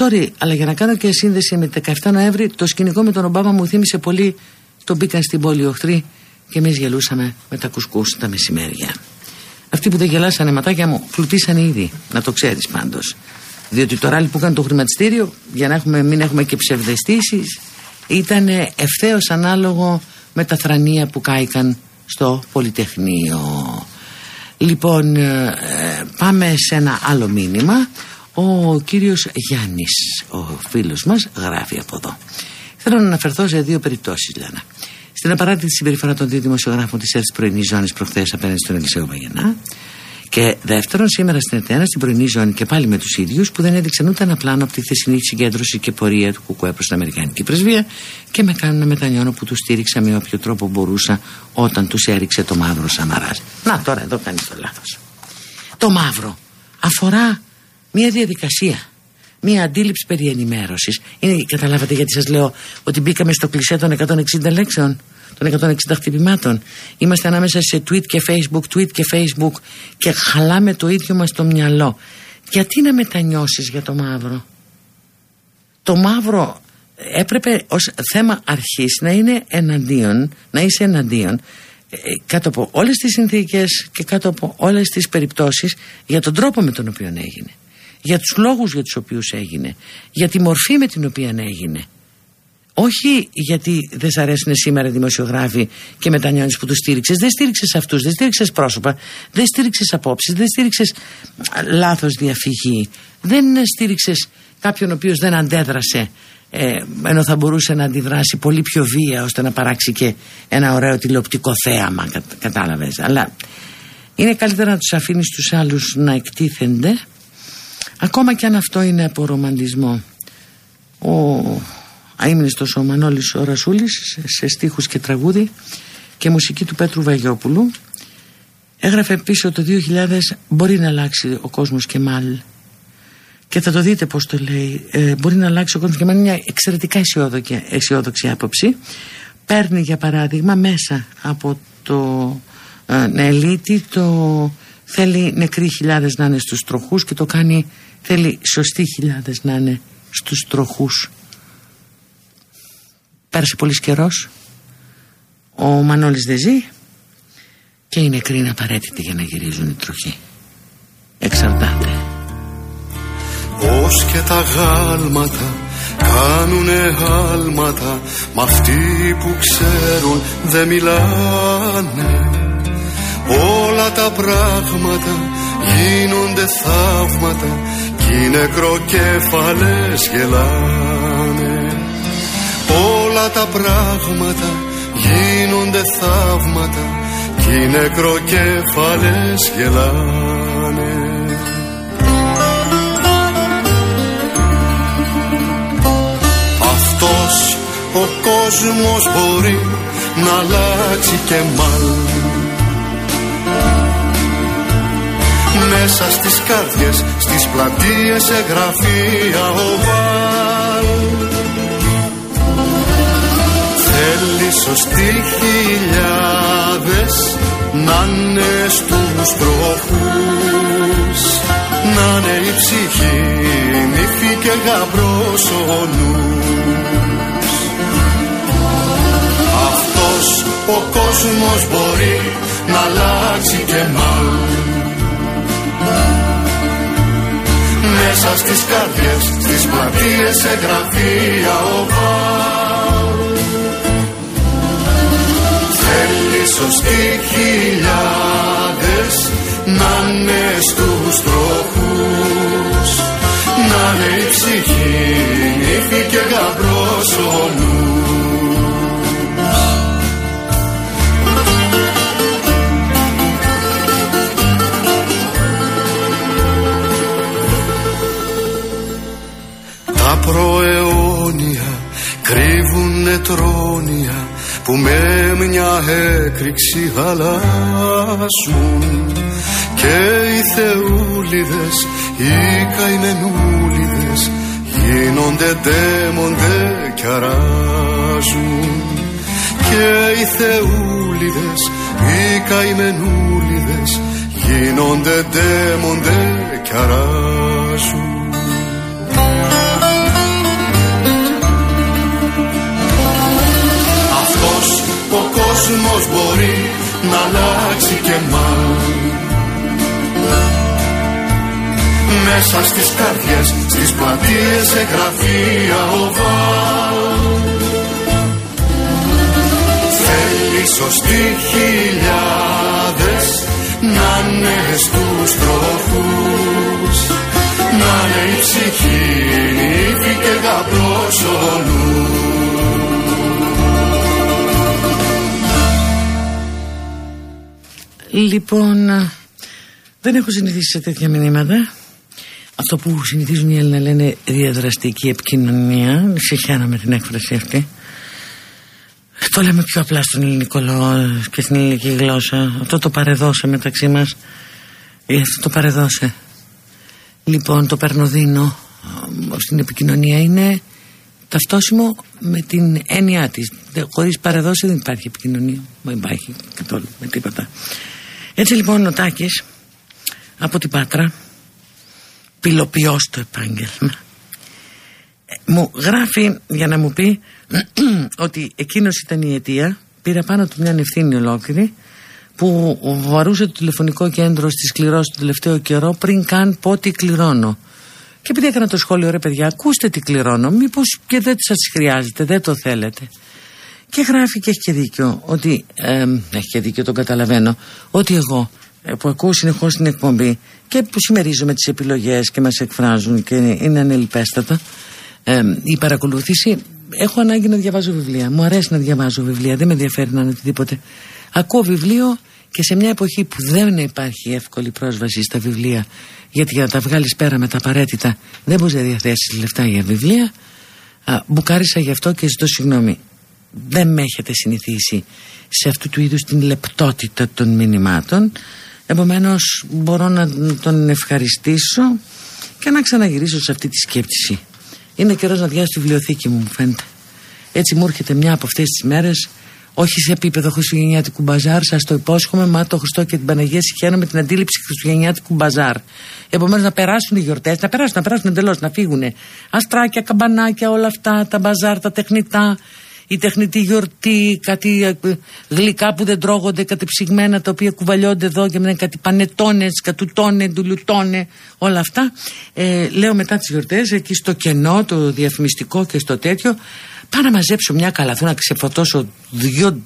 Sorry, αλλά για να κάνω και σύνδεση με 17 Νοέμβρη, το σκηνικό με τον Ομπάμα μου θύμισε πολύ. Τον μπήκαν στην πόλη οχτροί και εμείς γελούσαμε με τα κουσκούς τα μεσημέρια. Αυτοί που δεν γελάσανε ματάκια μου, πλουτίσανε ήδη, να το ξέρεις πάντως. Διότι το ράλι που έκανε το χρηματιστήριο, για να έχουμε, μην έχουμε και ψευδεστήσεις, ήταν ευθέως ανάλογο με τα θρανία που κάηκαν στο Πολυτεχνείο. Λοιπόν, ε, πάμε σε ένα άλλο μήνυμα. Ο κύριος Γιάννης, ο φίλος μας, γράφει από εδώ. Θέλω να αναφερθώ σε δύο περιπτώσεις, Λένα. Στην απαράδεκτη συμπεριφορά των δύο δημοσιογράφων της ΕΡΤ πρωινής ζώνης προχθές απέναντι στον Ελισέο Βαγενά και δεύτερον, σήμερα στην Ετένα, στην πρωινή ζώνη και πάλι με τους ίδιους που δεν έδειξαν ούτε ένα πλάνο από τη χθεσινή συγκέντρωση και πορεία του Κουκουέ προς την Αμερικανική πρεσβεία και με κάνουν να μετανιώνω που τους στήριξα με όποιο τρόπο μπορούσα όταν τους έριξε το μαύρο Σαμαρά. Να τώρα εδώ κάνεις το λάθος. Το μαύρο αφορά μια διαδικασία. Μια αντίληψη περί ενημέρωσης. Καταλάβατε γιατί σας λέω ότι μπήκαμε στο κλεισέ των 160 λέξεων; των 160 χτυπημάτων. Είμαστε ανάμεσα σε tweet και facebook, tweet και facebook και χαλάμε το ίδιο μας το μυαλό. Γιατί να μετανιώσεις για το μαύρο; Το μαύρο έπρεπε ως θέμα αρχής να είναι εναντίον, να είσαι εναντίον ε, κάτω από όλες τις συνθήκες και κάτω από όλες τις περιπτώσεις για τον τρόπο με τον οποίο έγινε για τους λόγους για τους οποίους έγινε για τη μορφή με την οποία έγινε όχι γιατί δεν σ' αρέσουν σήμερα οι δημοσιογράφοι και μετανιώνεις που τους στήριξες. Δεν στήριξες αυτούς, δεν στήριξες πρόσωπα, δεν στήριξες απόψεις, δεν στήριξες λάθος διαφυγή. Δεν στήριξες κάποιον ο οποίος δεν αντέδρασε ε, ενώ θα μπορούσε να αντιδράσει πολύ πιο βία ώστε να παράξει και ένα ωραίο τηλεοπτικό θέαμα. Κα, Κατάλαβες. Αλλά είναι καλύτερα να τους αφήνεις τους άλλους να εκτίθενται, ακόμα και αν αυτό είναι από ρομαντισμό. Ο αείμνηστος ο Μανώλης ο Ρασούλης σε στίχους και τραγούδι και μουσική του Πέτρου Βαγιόπουλου. Έγραφε πίσω το 2000 μπορεί να αλλάξει ο κόσμος και μάλ και θα το δείτε πως το λέει ε, μπορεί να αλλάξει ο κόσμος και μάλ είναι μια εξαιρετικά αισιόδοξη, αισιόδοξη άποψη. Παίρνει για παράδειγμα μέσα από το ε, νεελίτη το θέλει νεκροί χιλιάδες να είναι στους τροχούς και το κάνει θέλει σωστοί χιλιάδες να είναι στους τροχούς Πέρασε πολύς καιρός. Ο Μανώλης δεν ζει και οι νεκροί είναι απαραίτητοι για να γυρίζουν οι τροχοί. Εξαρτάται. Πώς και τα γάλματα κάνουνε άλματα Μ' αυτοί που ξέρουν δεν μιλάνε Όλα τα πράγματα γίνονται θαύματα Κι οι νεκροκέφαλες γελάνε όλα τα πράγματα γίνονται θαύματα κι οι νεκροκέφαλες γελάνε. Αυτός ο κόσμος μπορεί να αλλάξει και μάλλ Μέσα στις καρδιές, στις πλατείες, σε γραφεία οβάλ Θέλει σωστοί χιλιάδες να είναι στους τροχούς. Να είναι η ψυχή νύφη και γαμπρός ο νους. Αυτός ο κόσμος μπορεί να αλλάξει και μάλλον. Μέσα στις καρδιές, στις πλατείες, σε γραφεία οβάλ Θέλει σωστοί χιλιάδες να είναι στους τροχούς να είναι η ψυχή νύφη και γαμπρός ο νους. Τα προαιώνια κρύβουνε τρόνια που με μια έκρηξη αλλάζουν και οι θεούλιδες, οι καημενούλιδες γίνονται ντέμοντε κι αράζουν. Και οι θεούλιδες, οι καημενούλιδες γίνονται ντέμοντε κι αράζουν ο κόσμος μπορεί να αλλάξει και μάλλον μέσα στις καρδιές, στις πλατείες, σε γραφεία οβάλ. Θέλει σωστοί χιλιάδες να είναι στους τροχούς. Να είναι η ψυχή νύφη και γαμπρός ο Λοιπόν, δεν έχω συνηθίσει σε τέτοια μηνύματα. Αυτό που συνηθίζουν οι Έλληνες λένε διαδραστική επικοινωνία. Συγχαίρομαι την έκφραση αυτή. Το λέμε πιο απλά στον ελληνικό λαό και στην ελληνική γλώσσα. Αυτό το παρεδώσε μεταξύ μας. Ή αυτό το παρεδώσε. Λοιπόν, το περνοδίνο στην επικοινωνία είναι ταυτόσιμο με την έννοιά της. Χωρίς παρεδώσε δεν υπάρχει επικοινωνία. Δεν υπάρχει καθόλου με τίποτα. Έτσι λοιπόν ο Τάκης από την Πάτρα πυλοποιός το επάγγελμα. Μου γράφει για να μου πει ότι εκείνος ήταν η αιτία πήρε πάνω του μια ευθύνη ολόκληρη που βαρούσε το τηλεφωνικό κέντρο στη σκληρώσει το τελευταίο καιρό πριν καν πω τι κληρώνω. Και επειδή έκανα το σχόλιο ρε παιδιά ακούστε τι κληρώνω μήπως και δεν σας χρειάζεται δεν το θέλετε και γράφει και έχει και δίκιο ότι ε, έχει και δίκιο τον καταλαβαίνω ότι εγώ που ακούω συνεχώς την εκπομπή και που συμμερίζομαι τις επιλογές και μας εκφράζουν και είναι ανελιπέστατα ε, η παρακολούθηση έχω ανάγκη να διαβάζω βιβλία. Μου αρέσει να διαβάζω βιβλία δεν με ενδιαφέρει να είναι οτιδήποτε. Ακούω βιβλίο και σε μια εποχή που δεν υπάρχει εύκολη πρόσβαση στα βιβλία γιατί για να τα βγάλεις πέρα με τα απαραίτητα δεν μπορείς να διαθέσεις λεφτά για βιβλία α, μπουκάρισα γι' αυτό και ζητώ συγγνώμη δεν με έχετε συνηθίσει σε αυτού του είδους την λεπτότητα των μηνυμάτων επομένως μπορώ να τον ευχαριστήσω και να ξαναγυρίσω σε αυτή τη σκέψη είναι καιρός να διάσω τη βιβλιοθήκη μου μου φαίνεται έτσι μου έρχεται μια από αυτές τις μέρες όχι σε επίπεδο Χριστουγεννιάτικου μπαζάρ, σας το υπόσχομαι, μα το Χριστό και την Παναγία συγχαίρω με την αντίληψη Χριστουγεννιάτικου μπαζάρ. Επομένως να περάσουν οι γιορτές, να περάσουν, να περάσουν εντελώς, να φύγουν. Αστράκια, καμπανάκια, όλα αυτά, τα μπαζάρ, τα τεχνητά, η τεχνητή γιορτή, κάτι ε, γλυκά που δεν τρώγονται, κάτι ψυγμένα τα οποία κουβαλιόνται εδώ και μετά κάτι πανετώνες, κατουτώνε, ντουλουτώνε, όλα αυτά. Ε, λέω μετά τις γιορτές, εκεί στο κενό, το διαφημιστικό και στο τέτοιο, πάω να μαζέψω μια καλαθούνα, να ξεφορτώσω δύο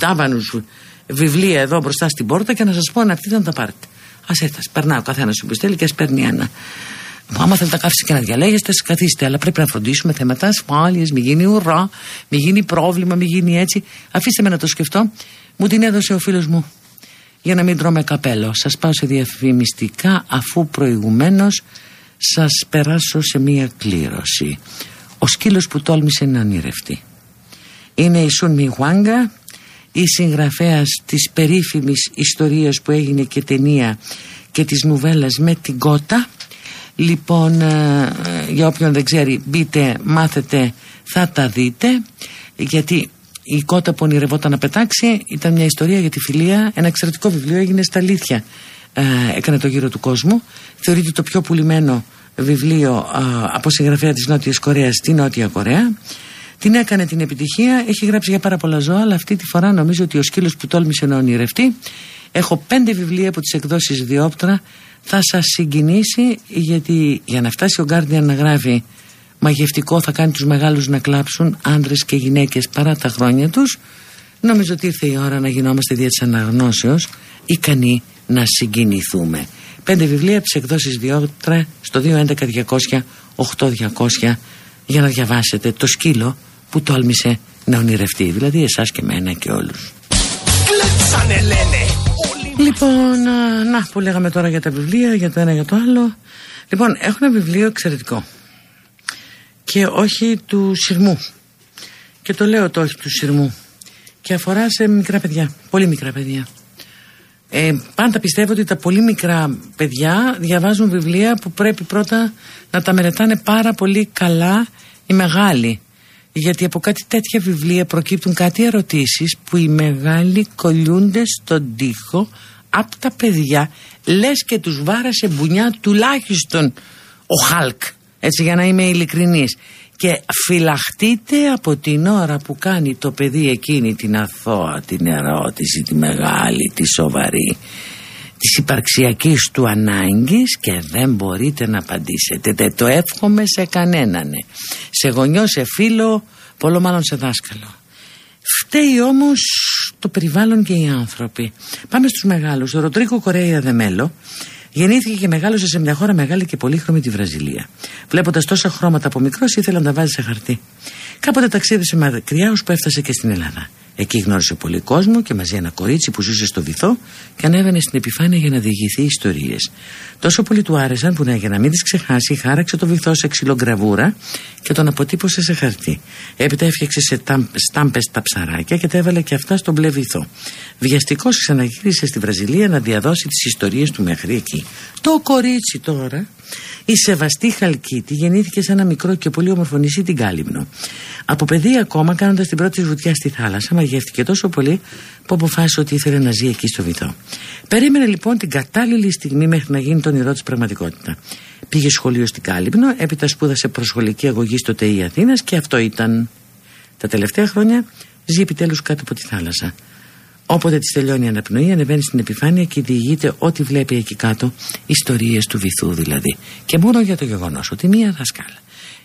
τάβανους βιβλία εδώ μπροστά στην πόρτα και να σας πω να έρθετε να τα πάρετε. Α έρθει, περνάει ο καθένας που θέλει και ας παίρνει ένα. Άμα θέλετε να κάτσετε και να διαλέγεστε, καθίστε. Αλλά πρέπει να φροντίσουμε θέματα ασφάλειας, μην γίνει ουρά, μην γίνει πρόβλημα, μην γίνει έτσι. Αφήστε με να το σκεφτώ. Μου την έδωσε ο φίλος μου για να μην τρώμε καπέλο. Σας πάω σε διαφημιστικά αφού προηγουμένως σας περάσω σε μία κλήρωση. Ο σκύλος που τόλμησε να ονειρευτεί. Είναι η Σουν Μιχουάγκα η συγγραφέας της περίφημης ιστορίας που έγινε και ταινία και της νουβέλας με την κότα λοιπόν ε, για όποιον δεν ξέρει μπείτε μάθετε θα τα δείτε. Γιατί η κότα που ονειρευόταν να πετάξει ήταν μια ιστορία για τη φιλία. Ένα εξαιρετικό βιβλίο έγινε στα αλήθεια. Ε, έκανε το γύρο του κόσμου. Θεωρείται το πιο πουλημένο βιβλίο ε, από συγγραφέα της Νότιας Κορέας στη Νότια Κορέα. Την έκανε την επιτυχία, έχει γράψει για πάρα πολλά ζώα, αλλά αυτή τη φορά νομίζω ότι ο σκύλος που τόλμησε να ονειρευτεί. Έχω πέντε βιβλία από τις εκδόσεις Διόπτρα, θα σας συγκινήσει γιατί για να φτάσει ο Guardian να γράφει μαγευτικό θα κάνει τους μεγάλους να κλάψουν άντρες και γυναίκες παρά τα χρόνια τους νομίζω ότι ήρθε η ώρα να γινόμαστε δια της αναγνώσεως ικανοί να συγκινηθούμε. Πέντε βιβλία από τις εκδόσεις Διόπτρα στο 211 200 για να διαβάσετε το σκύλο που τόλμησε να ονειρευτεί, δηλαδή εσάς και μένα και όλους. Λοιπόν, να που λέγαμε τώρα για τα βιβλία, για το ένα για το άλλο. Λοιπόν, έχω ένα βιβλίο εξαιρετικό και όχι του σειρμού. Και το λέω το όχι του σειρμού. Και αφορά σε μικρά παιδιά, πολύ μικρά παιδιά. Ε, πάντα πιστεύω ότι τα πολύ μικρά παιδιά διαβάζουν βιβλία που πρέπει πρώτα να τα μελετάνε πάρα πολύ καλά οι μεγάλοι γιατί από κάτι τέτοια βιβλία προκύπτουν κάτι ερωτήσεις που οι μεγάλοι κολλούνται στον τοίχο από τα παιδιά λες και τους βάρασε μπουνιά τουλάχιστον ο Χάλκ έτσι για να είμαι ειλικρινής. Και φυλαχτείτε από την ώρα που κάνει το παιδί εκείνη την αθώα την ερώτηση τη μεγάλη, τη σοβαρή της υπαρξιακής του ανάγκης και δεν μπορείτε να απαντήσετε δεν το εύχομαι σε κανέναν σε γονιό, σε φίλο πολλό μάλλον σε δάσκαλο φταίει όμως το περιβάλλον και οι άνθρωποι πάμε στους μεγάλους ο Ροντρίκο Κορέα Δεμέλο Γεννήθηκε και μεγάλωσε σε μια χώρα μεγάλη και πολύχρωμη τη Βραζιλία. Βλέποντας τόσα χρώματα από μικρός, ήθελε να τα βάζει σε χαρτί. Κάποτε ταξίδεσε μακριά, ώσπου έφτασε και στην Ελλάδα. Εκεί γνώρισε πολύ κόσμο και μαζί ένα κορίτσι που ζούσε στο βυθό και ανέβαινε στην επιφάνεια για να διηγηθεί ιστορίες. Τόσο πολύ του άρεσαν που ναι, για να μην τις ξεχάσει, χάραξε το βυθό σε ξυλογκραβούρα και τον αποτύπωσε σε χαρτί. Έπειτα έφτιαξε σε στάμπες τα ψαράκια και τα έβαλε και αυτά στον μπλε βυθό. Βιαστικός ξαναγύρισε στη Βραζιλία να διαδώσει τις ιστορίες του μέχρι εκεί. Το κορίτσι τώρα η Σεβαστή Χαλκίτη γεννήθηκε σε ένα μικρό και πολύ όμορφο νησί την Κάλυμνο. Από παιδί ακόμα, κάνοντας την πρώτη βουτιά στη θάλασσα, μαγεύτηκε τόσο πολύ που αποφάσισε ότι ήθελε να ζει εκεί στο βυθό. Περίμενε λοιπόν την κατάλληλη στιγμή μέχρι να γίνει το όνειρό της πραγματικότητα. Πήγε σχολείο στην Κάλυμνο, έπειτα σπούδασε προσχολική αγωγή στο ΤΕΙ Αθήνας και αυτό ήταν. Τα τελευταία χρόνια ζει επιτέλους κάτω από τη θάλασσα. Όποτε της τελειώνει η αναπνοή, ανεβαίνει στην επιφάνεια και διηγείται ό,τι βλέπει εκεί κάτω, ιστορίες του βυθού δηλαδή. Και μόνο για το γεγονός ότι μία δασκάλα,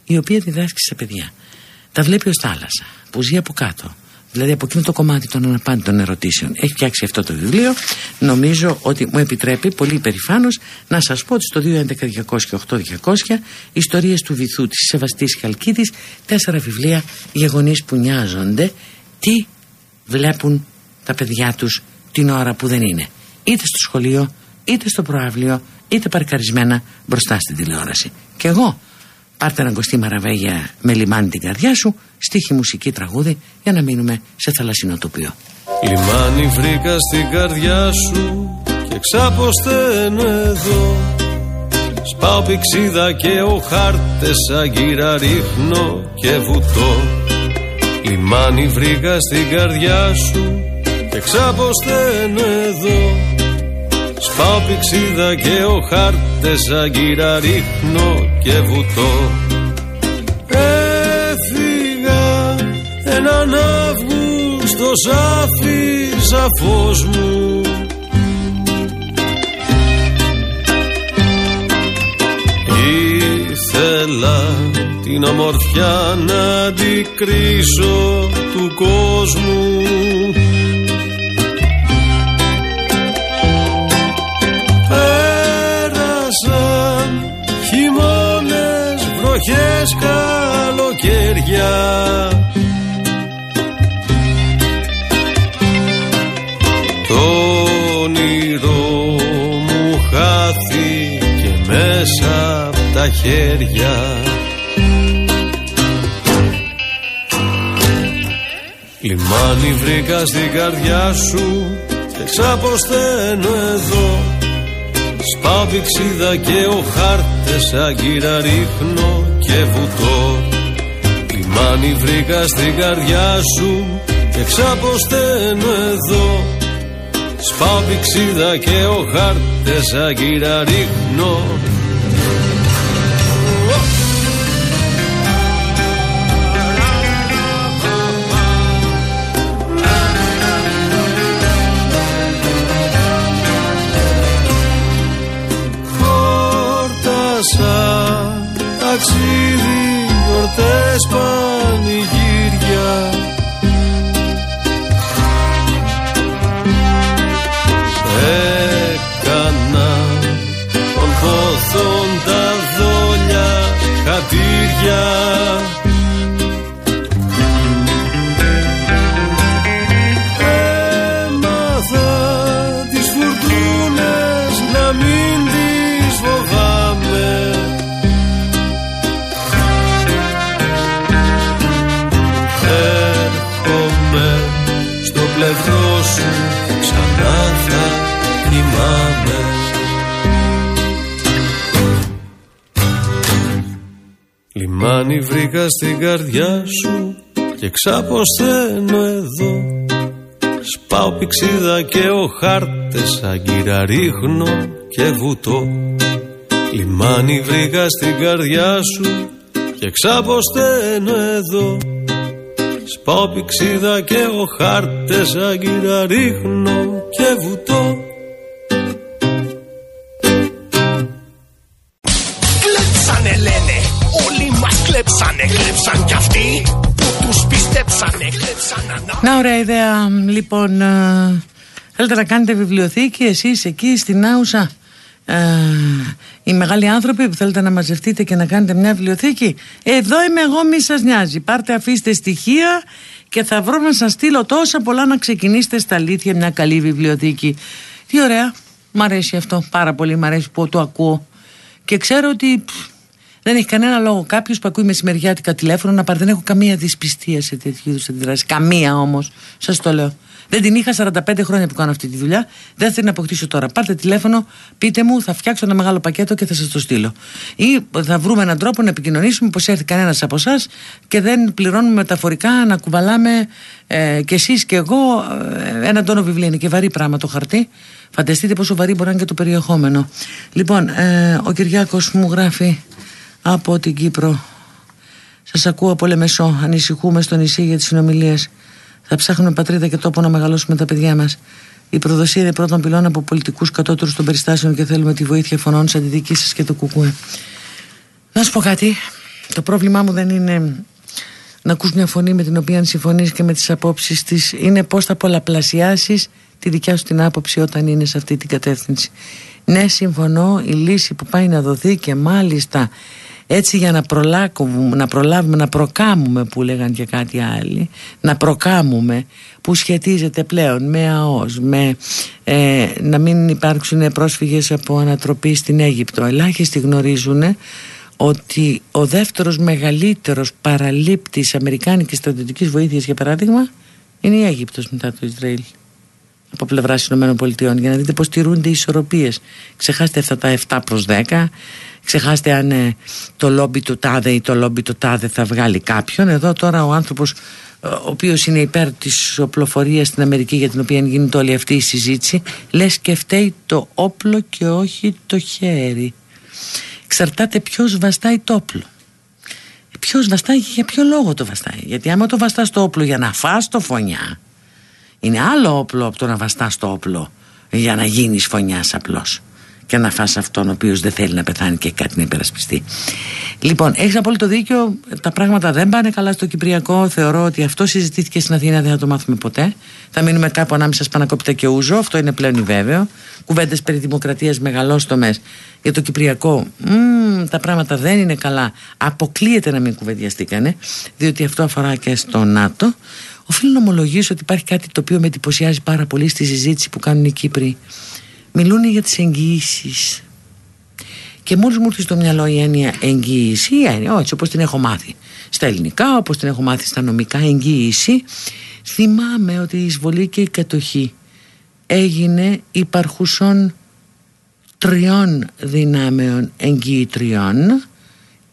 η οποία διδάσκει σε παιδιά, τα βλέπει ως θάλασσα, που ζει από κάτω, δηλαδή από εκείνο το κομμάτι των αναπάντητων ερωτήσεων, έχει φτιάξει αυτό το βιβλίο. Νομίζω ότι μου επιτρέπει πολύ υπερηφάνως να σας πω ότι στο 211-200-8200 ιστορίες του βυθού της Σεβαστής Χαλκίδης, τέσσερα βιβλία γεγονεί που νοιάζονται, τι βλέπουν τα παιδιά τους την ώρα που δεν είναι. Είτε στο σχολείο είτε στο προάβλιο είτε παρκαρισμένα μπροστά στην τηλεόραση. Και εγώ πάρτε ένα κοστί μαραβέγια με λιμάνι την καρδιά σου στίχη μουσική τραγούδι για να μείνουμε σε θαλασσινό τοπίο. Λιμάνι βρήκα στην καρδιά σου και ξαποσταίνω εδώ. Σπάω πηξίδα και ο χάρτες αγκύρα ρίχνω και βουτώ. Λιμάνι βρήκα στην καρδιά σου και ξαποσταίνω εδώ Σπάω πηξίδα και ο χάρτες αγκύρα ρίχνω και βουτώ. Έφυγα έναν Αύγουστο άφησα φως μου. Ήθελα την ομορφιά να αντικρίσω του κόσμου φτωχές καλοκαίρια. Το όνειρο μου χάθηκε μέσα από τα χέρια. Λιμάνι βρήκα στην καρδιά σου και ξαποσταίνω εδώ. Σπάω πηξίδα και ο χάρτες αγκύρα ρίχνω και βουτώ Λιμάνι βρήκα στην καρδιά σου και ξαποσταίνω εδώ. Σπάω πηξίδα και ο χάρτες αγκύρα ρίχνω χατήρια Λιμάνι βρήκα στην καρδιά σου και ξαποσταίνω εδώ. Σπάω πηξίδα και ο χάρτες αγκύρα ρίχνω και βουτώ. Λιμάνι βρήκα στην καρδιά σου και ξαποσταίνω εδώ. Σπάω πηξίδα και ο χάρτες αγκύρα ρίχνω και βουτώ Να ωραία ιδέα. Λοιπόν, ε, θέλετε να κάνετε βιβλιοθήκη εσείς εκεί στην Άουσα. Ε, οι μεγάλοι άνθρωποι που θέλετε να μαζευτείτε και να κάνετε μια βιβλιοθήκη εδώ είμαι εγώ μη σας νοιάζει. Πάρτε αφήστε στοιχεία και θα βρω να σας στείλω τόσα πολλά να ξεκινήσετε στα αλήθεια μια καλή βιβλιοθήκη. Τι ωραία, μ' αρέσει αυτό. Πάρα πολύ μ' αρέσει που το ακούω. Και ξέρω ότι δεν έχει κανένα λόγο κάποιος που ακούει μεσημεριάτικα τηλέφωνο να πάρει. Δεν έχω καμία δυσπιστία σε τέτοιου είδους αντιδράσεις. Καμία όμως. Σας το λέω. Δεν την είχα 45 χρόνια που κάνω αυτή τη δουλειά. Δεν θα την αποκτήσω τώρα. Πάρτε τηλέφωνο, πείτε μου, θα φτιάξω ένα μεγάλο πακέτο και θα σας το στείλω. Ή θα βρούμε έναν τρόπο να επικοινωνήσουμε πως έρθει κανένας από εσάς και δεν πληρώνουμε μεταφορικά να κουβαλάμε ε, κι εσείς και εγώ ε, ένα τόνο βιβλία. Είναι και βαρύ πράγμα το χαρτί. Φανταστείτε πόσο βαρύ μπορεί να είναι και το περιεχόμενο. Λοιπόν, ε, ο Κυριάκος μου γράφει από την Κύπρο. Σας ακούω από Λεμεσό. Ανησυχούμε στο νησί για τις συνομιλίες. Θα ψάχνουμε πατρίδα και τόπο να μεγαλώσουμε τα παιδιά μας. Η προδοσία είναι πρώτον πυλών από πολιτικούς κατώτερους των περιστάσεων και θέλουμε τη βοήθεια φωνών σαν τη δική σας και το κουκούε. Να σου πω κάτι. Το πρόβλημά μου δεν είναι να ακούς μια φωνή με την οποία συμφωνείς και με τις απόψεις της είναι πώς θα πολλαπλασιάσεις τη δικιά σου την άποψη όταν είναι σε αυτή την κατεύθυνση ναι συμφωνώ η λύση που πάει να δοθεί και μάλιστα έτσι για να προλάβουμε, να προλάβουμε, να προκάμουμε που λέγαν και κάτι άλλοι, να προκάμουμε που σχετίζεται πλέον με ΑΟΣ, με ε, να μην υπάρξουν πρόσφυγες από ανατροπή στην Αίγυπτο. Ελάχιστοι γνωρίζουν ότι ο δεύτερος μεγαλύτερος παραλήπτης αμερικάνικης στρατιωτικής βοήθειας για παράδειγμα είναι η Αίγυπτος μετά το Ισραήλ από πλευράς ΗΠΑ για να δείτε πώς τηρούνται οι ισορροπίες. Ξεχάστε αυτά τα 7 προς 10, ξεχάστε αν ε, το λόμπι του τάδε ή το λόμπι του τάδε θα βγάλει κάποιον. Εδώ τώρα ο άνθρωπος ε, ο οποίος είναι υπέρ της οπλοφορίας στην Αμερική για την οποία γίνεται όλη αυτή η συζήτηση, λες και φταίει το όπλο και όχι το χέρι. Εξαρτάται ποιος βαστάει το όπλο. Ποιος βαστάει και για ποιο λόγο το βαστάει. Γιατί άμα το βαστάς το όπλο για να φας το φωνιά, είναι άλλο όπλο από το να βαστάς το όπλο για να γίνεις φωνιάς απλώς και να φας αυτόν ο οποίος δεν θέλει να πεθάνει και κάτι να υπερασπιστεί. Λοιπόν, έχεις απόλυτο δίκιο. Τα πράγματα δεν πάνε καλά στο Κυπριακό. Θεωρώ ότι αυτό συζητήθηκε στην Αθήνα, δεν θα το μάθουμε ποτέ. Θα μείνουμε κάπου ανάμεσα Σπανακόπιτα και Ούζο. Αυτό είναι πλέον βέβαιο. Κουβέντες περί δημοκρατίας μεγαλόστομες για το Κυπριακό. Μ, τα πράγματα δεν είναι καλά. Αποκλείεται να μην κουβεντιαστήκανε, διότι αυτό αφορά και στο ΝΑΤΟ. Οφείλω να ομολογήσω ότι υπάρχει κάτι το οποίο με εντυπωσιάζει πάρα πολύ στη συζήτηση που κάνουν οι Κύπροι. Μιλούν για τις εγγυήσεις. Και μόλις μου έρθει στο μυαλό η έννοια εγγύηση, η έννοια, έτσι όπως την έχω μάθει στα ελληνικά, όπως την έχω μάθει στα νομικά, εγγύηση, θυμάμαι ότι η εισβολή και η κατοχή έγινε υπαρχουσών τριών δυνάμεων εγγύητριών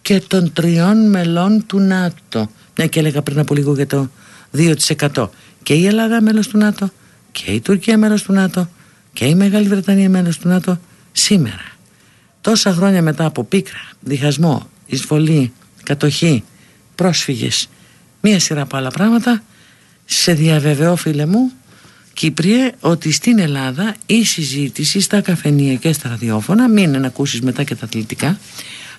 και των τριών μελών του ΝΑΤΟ. Ναι και έλεγα πριν από λίγο για το 2%. Και η Ελλάδα μέλος του ΝΑΤΟ και η Τουρκία μέλος του ΝΑΤΟ και η Μεγάλη Βρετανία μέλος του ΝΑΤΟ σήμερα. Τόσα χρόνια μετά από πίκρα, διχασμό, εισβολή, κατοχή, πρόσφυγες, μία σειρά από άλλα πράγματα, σε διαβεβαιώ φίλε μου, Κύπριε, ότι στην Ελλάδα η συζήτηση στα καφενεία και στα ραδιόφωνα, μην να ακούσεις μετά και τα αθλητικά,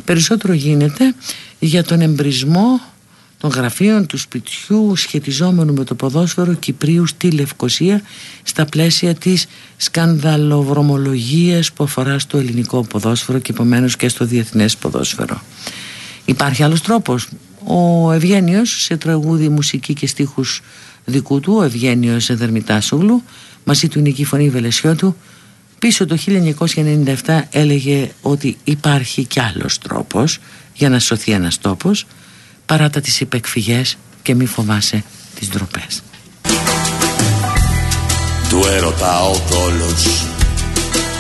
περισσότερο γίνεται για τον εμπρισμό των γραφείων του σπιτιού σχετιζόμενου με το ποδόσφαιρο Κυπρίου στη Λευκοσία στα πλαίσια της σκανδαλοβρομολογίας που αφορά στο ελληνικό ποδόσφαιρο και επομένως και στο διεθνές ποδόσφαιρο. Υπάρχει άλλος τρόπος. Ο Ευγένιος σε τραγούδι μουσική και στίχους δικού του, ο Ευγένιος Εδερμητάσογλου, μαζί του είναι η φωνή Βελεσιώτου, πίσω το 1997 έλεγε ότι υπάρχει κι άλλος τρόπος για να σωθεί ένας τόπος παράτα τις υπεκφυγές και μη φοβάσαι τις ντροπές. Του έρωτα ο τόλος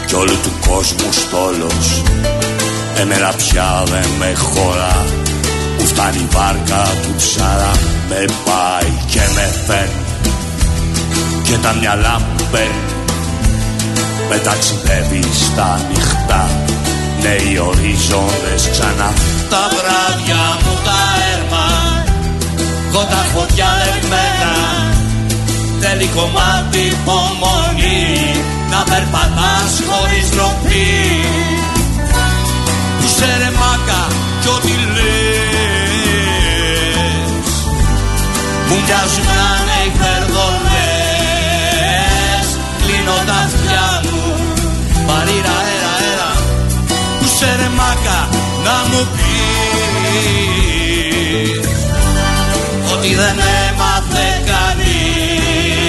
κι όλου του κόσμου στόλος. Εμένα πια δεν με χώρα που φτάνει η βάρκα του ψαρά Με πάει και με φέρνει. Και τα μυαλά μου παίρνει Με ταξιδεύει στα νυχτά. Ναι οι ορίζοντες ξανά Τα βράδια μου τα έρμα Κότα φωτιά λεγμένα Θέλει κομμάτι υπομονή Να περπατάς χωρίς ντροπή. Που σε ρε μάκα κι ό,τι λες. Μου μοιάζουν να είναι υπερδολές. Κλείνω τα αυτιά μου. Παρήρα Άσε μάκα να μου πεις Ότι δεν έμαθε κανείς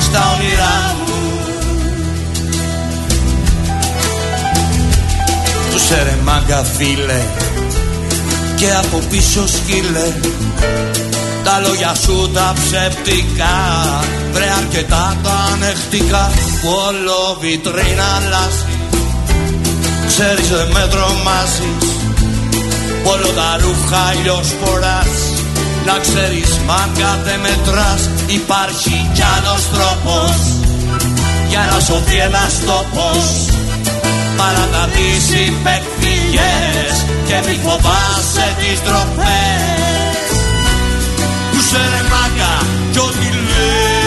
στα όνειρά μου. Τους σε μάγκα φίλε και από πίσω σκύλε. Τα λόγια σου τα ψευτικά Βρε αρκετά τα ανεχτικά Που όλο βιτρίνα αλλάζει. Ξέρεις δεν με τρομάζεις Όλο τα ρούχα αλλιώς φοράς Να ξέρεις μάγκα δεν μετράς Υπάρχει κι άλλος τρόπος Για να σωθεί ένας τόπος. Παρά τις υπεκφυγές Και μη φοβάσαι τις τροπές Που σε ρε μάγκα κι ό,τι λες.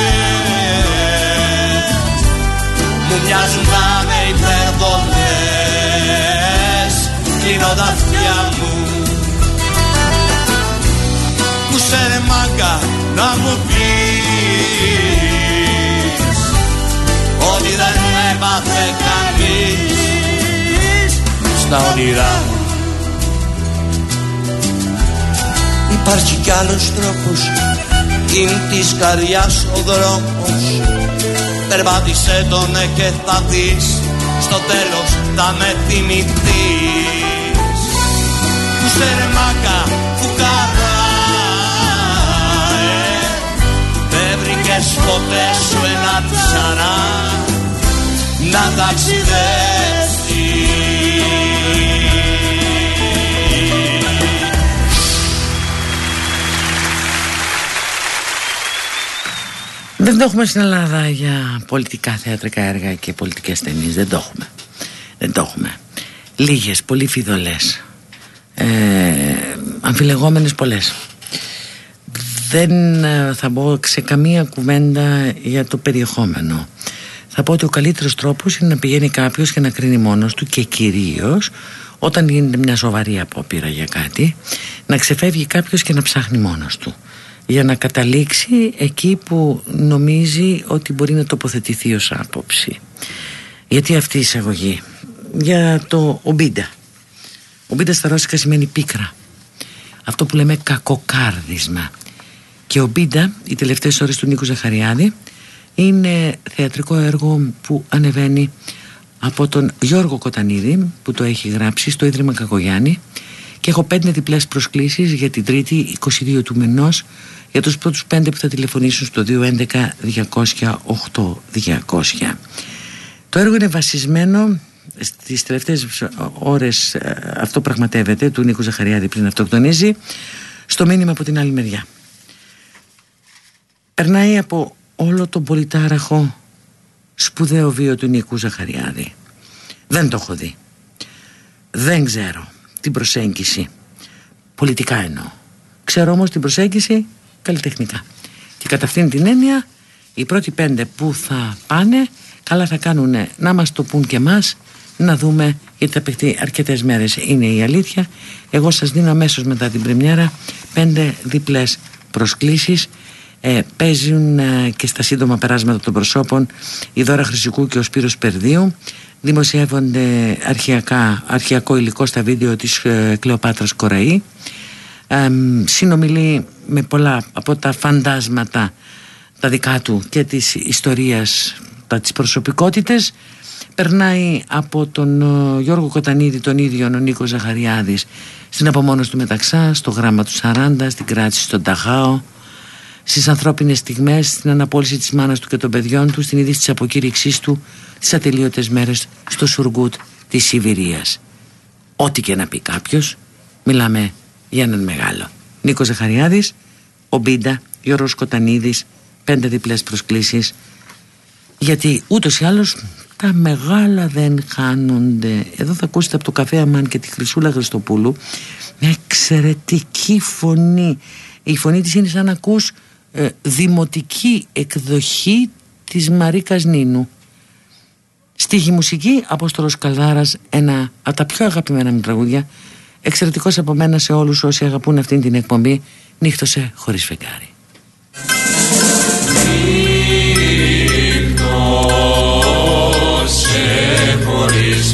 Μου μοιάζουν να είναι υπερβολές. Κλείνω τα Που σε ρε μάγκα να μου πεις Ότι δεν έμαθε κανείς. Στα όνειρά μου. Υπάρχει κι άλλος τρόπος. Είναι της καρδιάς ο δρόμος. Περπάτησε τον ναι και θα δεις. Στο τέλος θα με θυμηθείς. Που σε ρεμάκα που βρήκες ποτέ σου ένα ψαρά να ταξιδέψει Δεν το έχουμε στην Ελλάδα για πολιτικά θεατρικά έργα και πολιτικές ταινίες. Δεν το έχουμε. Δεν το έχουμε. Λίγες, πολύ φιδωλές ε, αμφιλεγόμενες πολλές δεν ε, θα μπω σε καμία κουβέντα για το περιεχόμενο θα πω ότι ο καλύτερος τρόπος είναι να πηγαίνει κάποιος και να κρίνει μόνος του και κυρίως όταν γίνεται μια σοβαρή απόπειρα για κάτι να ξεφεύγει κάποιος και να ψάχνει μόνος του για να καταλήξει εκεί που νομίζει ότι μπορεί να τοποθετηθεί ως άποψη γιατί αυτή η εισαγωγή; Για το ομπίντα ο Μπίντα στα ρώσικα σημαίνει πίκρα. Αυτό που λέμε κακοκάρδισμα. Και ο Μπίντα, οι τελευταίες ώρες του Νίκου Ζαχαριάδη, είναι θεατρικό έργο που ανεβαίνει από τον Γιώργο Κοτανίδη που το έχει γράψει στο Ίδρυμα Κακογιάννη και έχω πέντε διπλές προσκλήσεις για την Τρίτη 22 του μηνός για τους πρώτους πέντε που θα τηλεφωνήσουν στο 211 200 200. Το έργο είναι βασισμένο στις τελευταίες ώρες ε, αυτό πραγματεύεται του Νίκου Ζαχαριάδη πριν αυτοκτονίζει στο μήνυμα από την άλλη μεριά. Περνάει από όλο τον πολιτάραχο σπουδαίο βίο του Νίκου Ζαχαριάδη. Δεν το έχω δει. Δεν ξέρω την προσέγγιση. Πολιτικά εννοώ. Ξέρω όμως την προσέγγιση καλλιτεχνικά. Και κατά αυτήν την έννοια οι πρώτοι πέντε που θα πάνε καλά θα κάνουν να μας το πούν και μας να δούμε γιατί θα παιχτεί αρκετές μέρες είναι η αλήθεια εγώ σας δίνω αμέσως μετά την πρεμιέρα πέντε διπλές προσκλήσεις ε, παίζουν ε, και στα σύντομα περάσματα των προσώπων η Δώρα Χρυσικού και ο Σπύρος Περδίου. Δημοσιεύονται αρχιακά, αρχιακό υλικό στα βίντεο της ε, Κλεοπάτρας Κοραή. Ε, συνομιλεί με πολλά από τα φαντάσματα τα δικά του και της ιστορίας τα, τις προσωπικότητες. Περνάει από τον ε, Γιώργο Κοτανίδη τον ίδιο ο Νίκος Ζαχαριάδης στην απομόνωση του Μεταξά στο γράμμα του 40 στην κράτηση στον Ταχάο στις ανθρώπινες στιγμές στην αναπόλυση της μάνας του και των παιδιών του στην είδηση της αποκήρυξής του τις ατελείωτες μέρες στο Σουργκούτ της Σιβηρίας. Ό,τι και να πει κάποιος μιλάμε για έναν μεγάλο. Νίκος Ζαχαριάδης ο Μπίντα, Γιώργος Κοτανίδης πέντε διπλές προσκλήσεις. Γιατί ούτως ή άλλως τα μεγάλα δεν χάνονται. Εδώ θα ακούσετε από το καφέ Αμάν και τη Χρυσούλα Χριστοπούλου μια εξαιρετική φωνή. Η φωνή της είναι σαν να ακούς ε, δημοτική εκδοχή της Μαρίκας Νίνου. Στίχη μουσική Απόστολος Καλδάρας ένα από τα πιο αγαπημένα μου τραγούδια. Εξαιρετικός από μένα σε όλους όσοι αγαπούν αυτήν την εκπομπή. Νύχτωσε χωρίς φεγγάρι. Χωρίς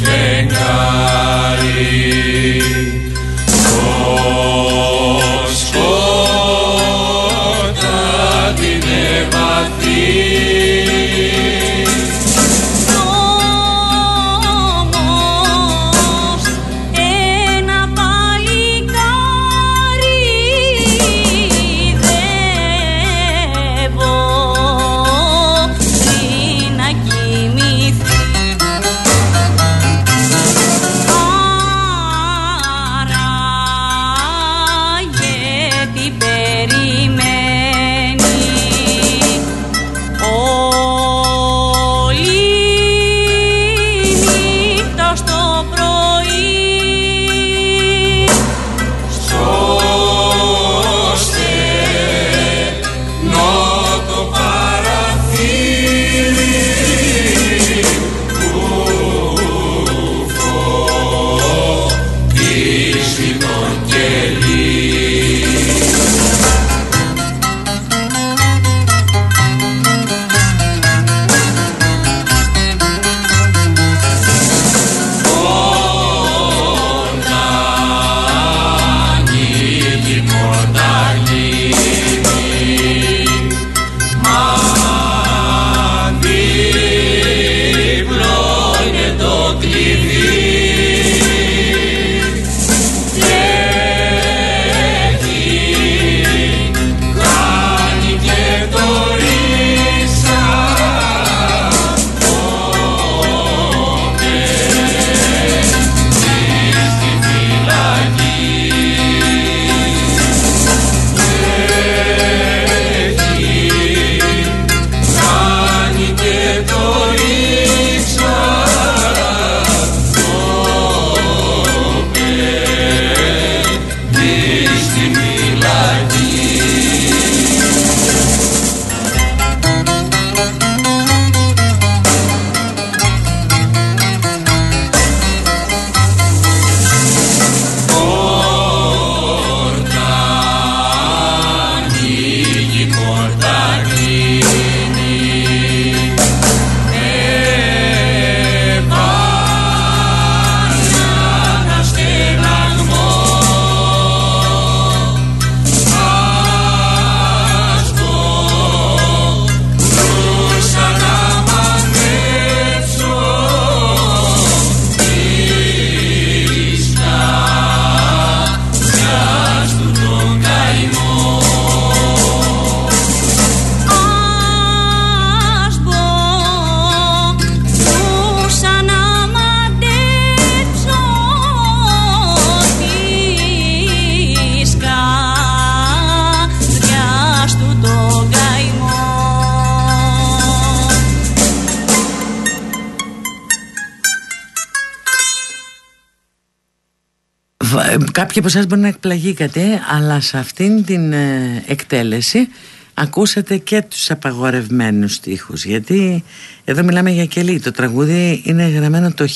Κάποιοι από εσάς μπορεί να εκπλαγήκατε αλλά σε αυτήν την ε, εκτέλεση ακούσατε και τους απαγορευμένους στίχους γιατί εδώ μιλάμε για κελί. Το τραγούδι είναι γραμμένο το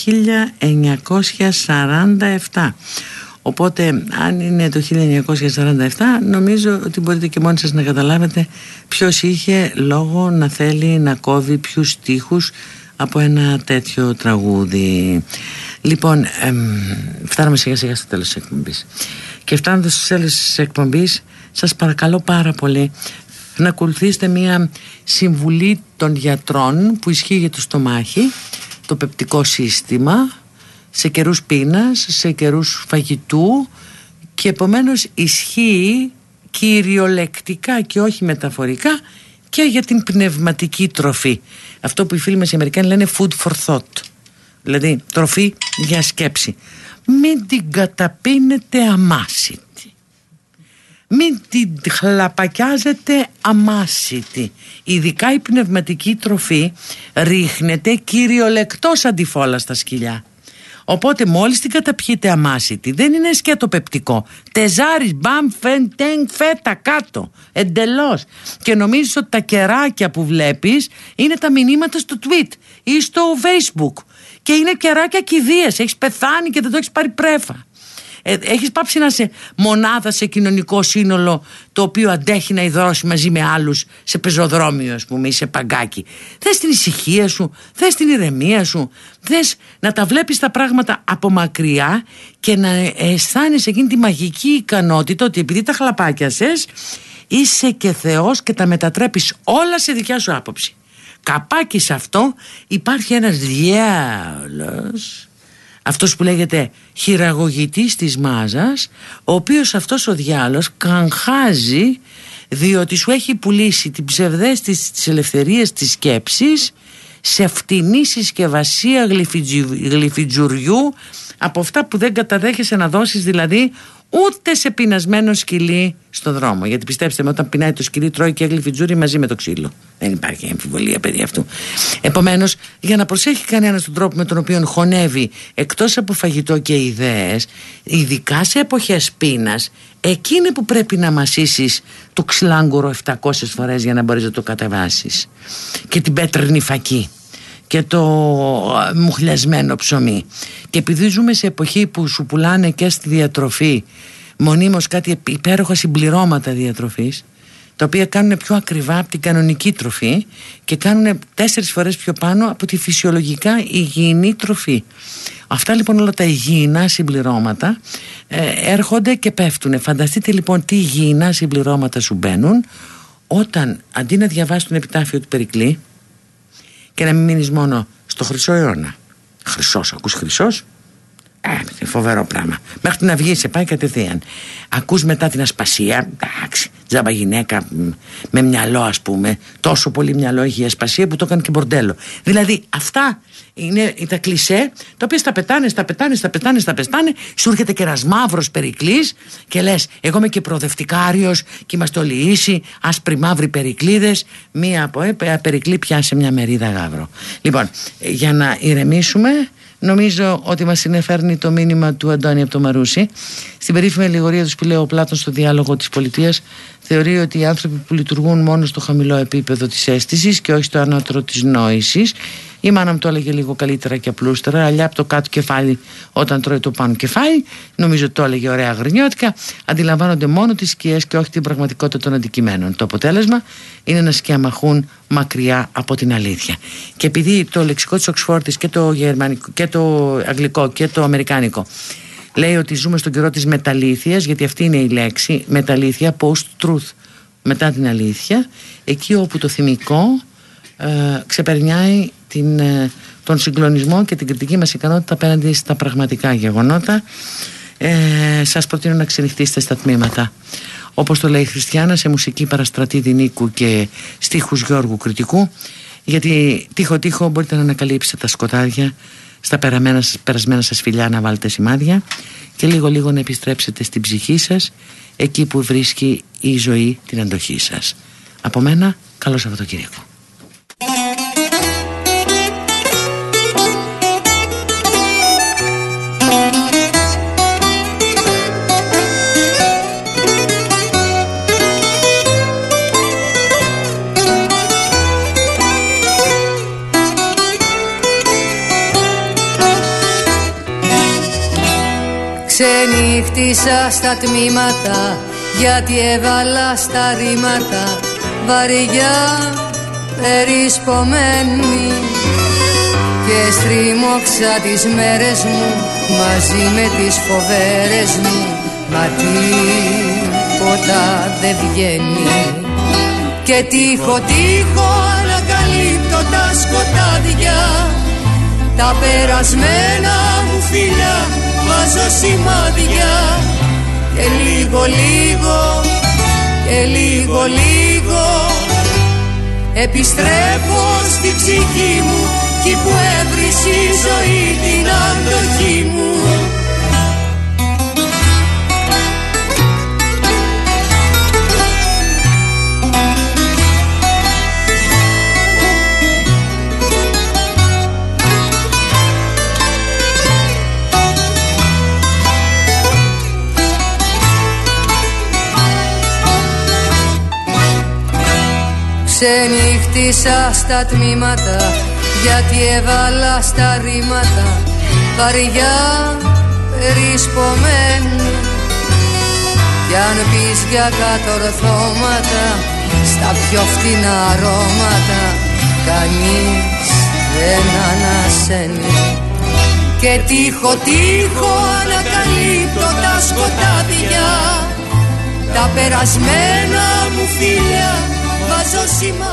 1947 οπότε αν είναι το 1947 νομίζω ότι μπορείτε και μόνοι σας να καταλάβετε ποιος είχε λόγο να θέλει να κόβει ποιους στίχους από ένα τέτοιο τραγούδι. Λοιπόν εμ, φτάνουμε σιγά σιγά στο τέλος της εκπομπής. Και φτάνοντας στο τέλος της εκπομπής σας παρακαλώ πάρα πολύ να ακολουθήσετε μια συμβουλή των γιατρών που ισχύει για το στομάχι, το πεπτικό σύστημα, σε καιρούς πείνας, σε καιρούς φαγητού και επομένως ισχύει κυριολεκτικά και όχι μεταφορικά και για την πνευματική τροφή. Αυτό που οι φίλοι μας οι Αμερικάνοι λένε food for thought. Δηλαδή τροφή για σκέψη. Μην την καταπίνετε αμάση μην την χλαπακιάζετε αμάσιτη. Ειδικά η πνευματική τροφή ρίχνεται κυριολεκτός αντιφόλα στα σκυλιά. Οπότε μόλις την καταπιείτε αμάσιτη δεν είναι σκέτο πεπτικό. Τεζάρις, μπαμ, φεν, τέγκ, φέτα κάτω. Εντελώς. Και νομίζεις ότι τα κεράκια που βλέπεις είναι τα μηνύματα στο tweet ή στο facebook. Και είναι κεράκια κηδείες. Έχεις πεθάνει και δεν το έχεις πάρει πρέφα. Ε, έχεις πάψει να είσαι μονάδα σε κοινωνικό σύνολο το οποίο αντέχει να ιδρώσει μαζί με άλλους σε πεζοδρόμιο ας πούμε ή σε παγκάκι. Θες την ησυχία σου, θες την ηρεμία σου, θες να τα βλέπεις τα πράγματα από μακριά και να αισθάνεσαι εκείνη τη μαγική ικανότητα ότι επειδή τα χλαπάκιασες είσαι και Θεός και τα μετατρέπεις όλα σε δικιά σου άποψη. Καπάκι σε αυτό υπάρχει ένας διάολος αυτός που λέγεται χειραγωγητής της μάζας ο οποίος αυτός ο διάλος καγχάζει διότι σου έχει πουλήσει την ψευδέστηση της ελευθερίας της σκέψης σε φτηνή συσκευασία γλυφιτζουριού από αυτά που δεν καταδέχεσαι να δώσεις δηλαδή ούτε σε πεινασμένο σκυλί στο δρόμο. Γιατί πιστέψτε με, όταν πεινάει το σκυλί, τρώει και γλυφιτζούρι μαζί με το ξύλο. Δεν υπάρχει αμφιβολία περί αυτού. Επομένως, για να προσέχει κανένας τον τρόπο με τον οποίο χωνεύει εκτός από φαγητό και ιδέες, ειδικά σε εποχές πείνας, εκείνη που πρέπει να μασίσεις το ξυλάγκουρο 700 φορές για να μπορείς να το κατεβάσεις. Και την πέτρινη φακή και το μουχλιασμένο ψωμί. Και επειδή ζούμε σε εποχή που σου πουλάνε και στη διατροφή μονίμως κάτι υπέροχα συμπληρώματα διατροφής τα οποία κάνουν πιο ακριβά από την κανονική τροφή και κάνουν τέσσερις φορές πιο πάνω από τη φυσιολογικά υγιεινή τροφή. Αυτά λοιπόν όλα τα υγιεινά συμπληρώματα ε, έρχονται και πέφτουν. Φανταστείτε λοιπόν τι υγιεινά συμπληρώματα σου μπαίνουν όταν αντί να διαβάσει τον επιτάφιο του Περικλή και να μην μείνεις μόνο στο χρυσό αιώνα. Χρυσός, ακούς χρυσός; Ε, φοβερό πράγμα. Μέχρι να βγεις, σε πάει κατευθείαν. Ακούς μετά την ασπασία. Εντάξει, τζάμπα γυναίκα με μυαλό, ας πούμε. Τόσο πολύ μυαλό έχει η ασπασία που το έκανε και μπορντέλο. Δηλαδή, αυτά είναι τα κλισέ, τα οποία στα πετάνε, στα πετάνε, στα πετάνε, στα πετάνε. Σου έρχεται και ένας μαύρος περικλής και λες: Εγώ είμαι και προοδευτικάριος και είμαστε όλοι ίσοι. Άσπροι μαύροι περικλίδες. Μία από ε, περικλή πιάσε μια μερίδα γάβρο. Λοιπόν, για να ηρεμήσουμε. Νομίζω ότι μας συνεφέρνει το μήνυμα του Αντώνη από το Μαρούσι. Στην περίφημη αλληγορία του Σπηλαίου Πλάτων στο διάλογο της πολιτείας, θεωρεί ότι οι άνθρωποι που λειτουργούν μόνο στο χαμηλό επίπεδο της αίσθησης και όχι στο ανώτερο της νόησης η μάνα μου το έλεγε λίγο καλύτερα και απλούστερα. Αλλιά από το κάτω κεφάλι όταν τρώει το πάνω κεφάλι. Νομίζω ότι το έλεγε ωραία γρινιώτικα. Αντιλαμβάνονται μόνο τις σκιές και όχι την πραγματικότητα των αντικειμένων. Το αποτέλεσμα είναι να σκιαμαχούν μακριά από την αλήθεια. Και επειδή το λεξικό της Οξφόρτης και το γερμανικό και το αγγλικό και το αμερικάνικο λέει ότι ζούμε στον καιρό της μεταλήθειας, γιατί αυτή είναι η λέξη, μεταλήθεια, post-truth, μετά την αλήθεια, εκεί όπου το θυμικό ε, ξεπερνιάει την, ε, τον συγκλονισμό και την κριτική μας ικανότητα απέναντι στα πραγματικά γεγονότα ε, σας προτείνω να ξενυχτήσετε στα τμήματα όπως το λέει η Χριστιανά σε μουσική παραστρατή Νίκου και στίχους Γιώργου Κριτικού γιατί τείχο τείχο μπορείτε να ανακαλύψετε τα σκοτάδια στα περασμένα, περασμένα σας φιλιά να βάλετε σημάδια και λίγο λίγο να επιστρέψετε στην ψυχή σας εκεί που βρίσκει η ζωή την αντοχή σας. Από μένα, καλό Σαββατοκύριακο. Ξενύχτησα στα τμήματα γιατί έβαλα στα ρήματα. Βαριά περισπομένη και στρίμωξα τις μέρες μου μαζί με τις φοβέρες μου. Μα τίποτα δεν βγαίνει. Και τείχο τείχο ανακαλύπτω τα σκοτάδια. Τα περασμένα μου φίλια βάζω σημάδια και λίγο λίγο και λίγο λίγο. Επιστρέφω στη ψυχή μου κι που έβρισε η ζωή την αντοχή μου Ξενύχτησα στα τμήματα γιατί έβαλα στα ρήματα βαριά περισπομένη κι αν πεις για κατορθώματα στα πιο φτηνά αρώματα κανείς δεν ανασένει. Και τείχο τείχο ανακαλύπτω τα σκοτάδια τα περασμένα μου φίλια βάζω σημάδια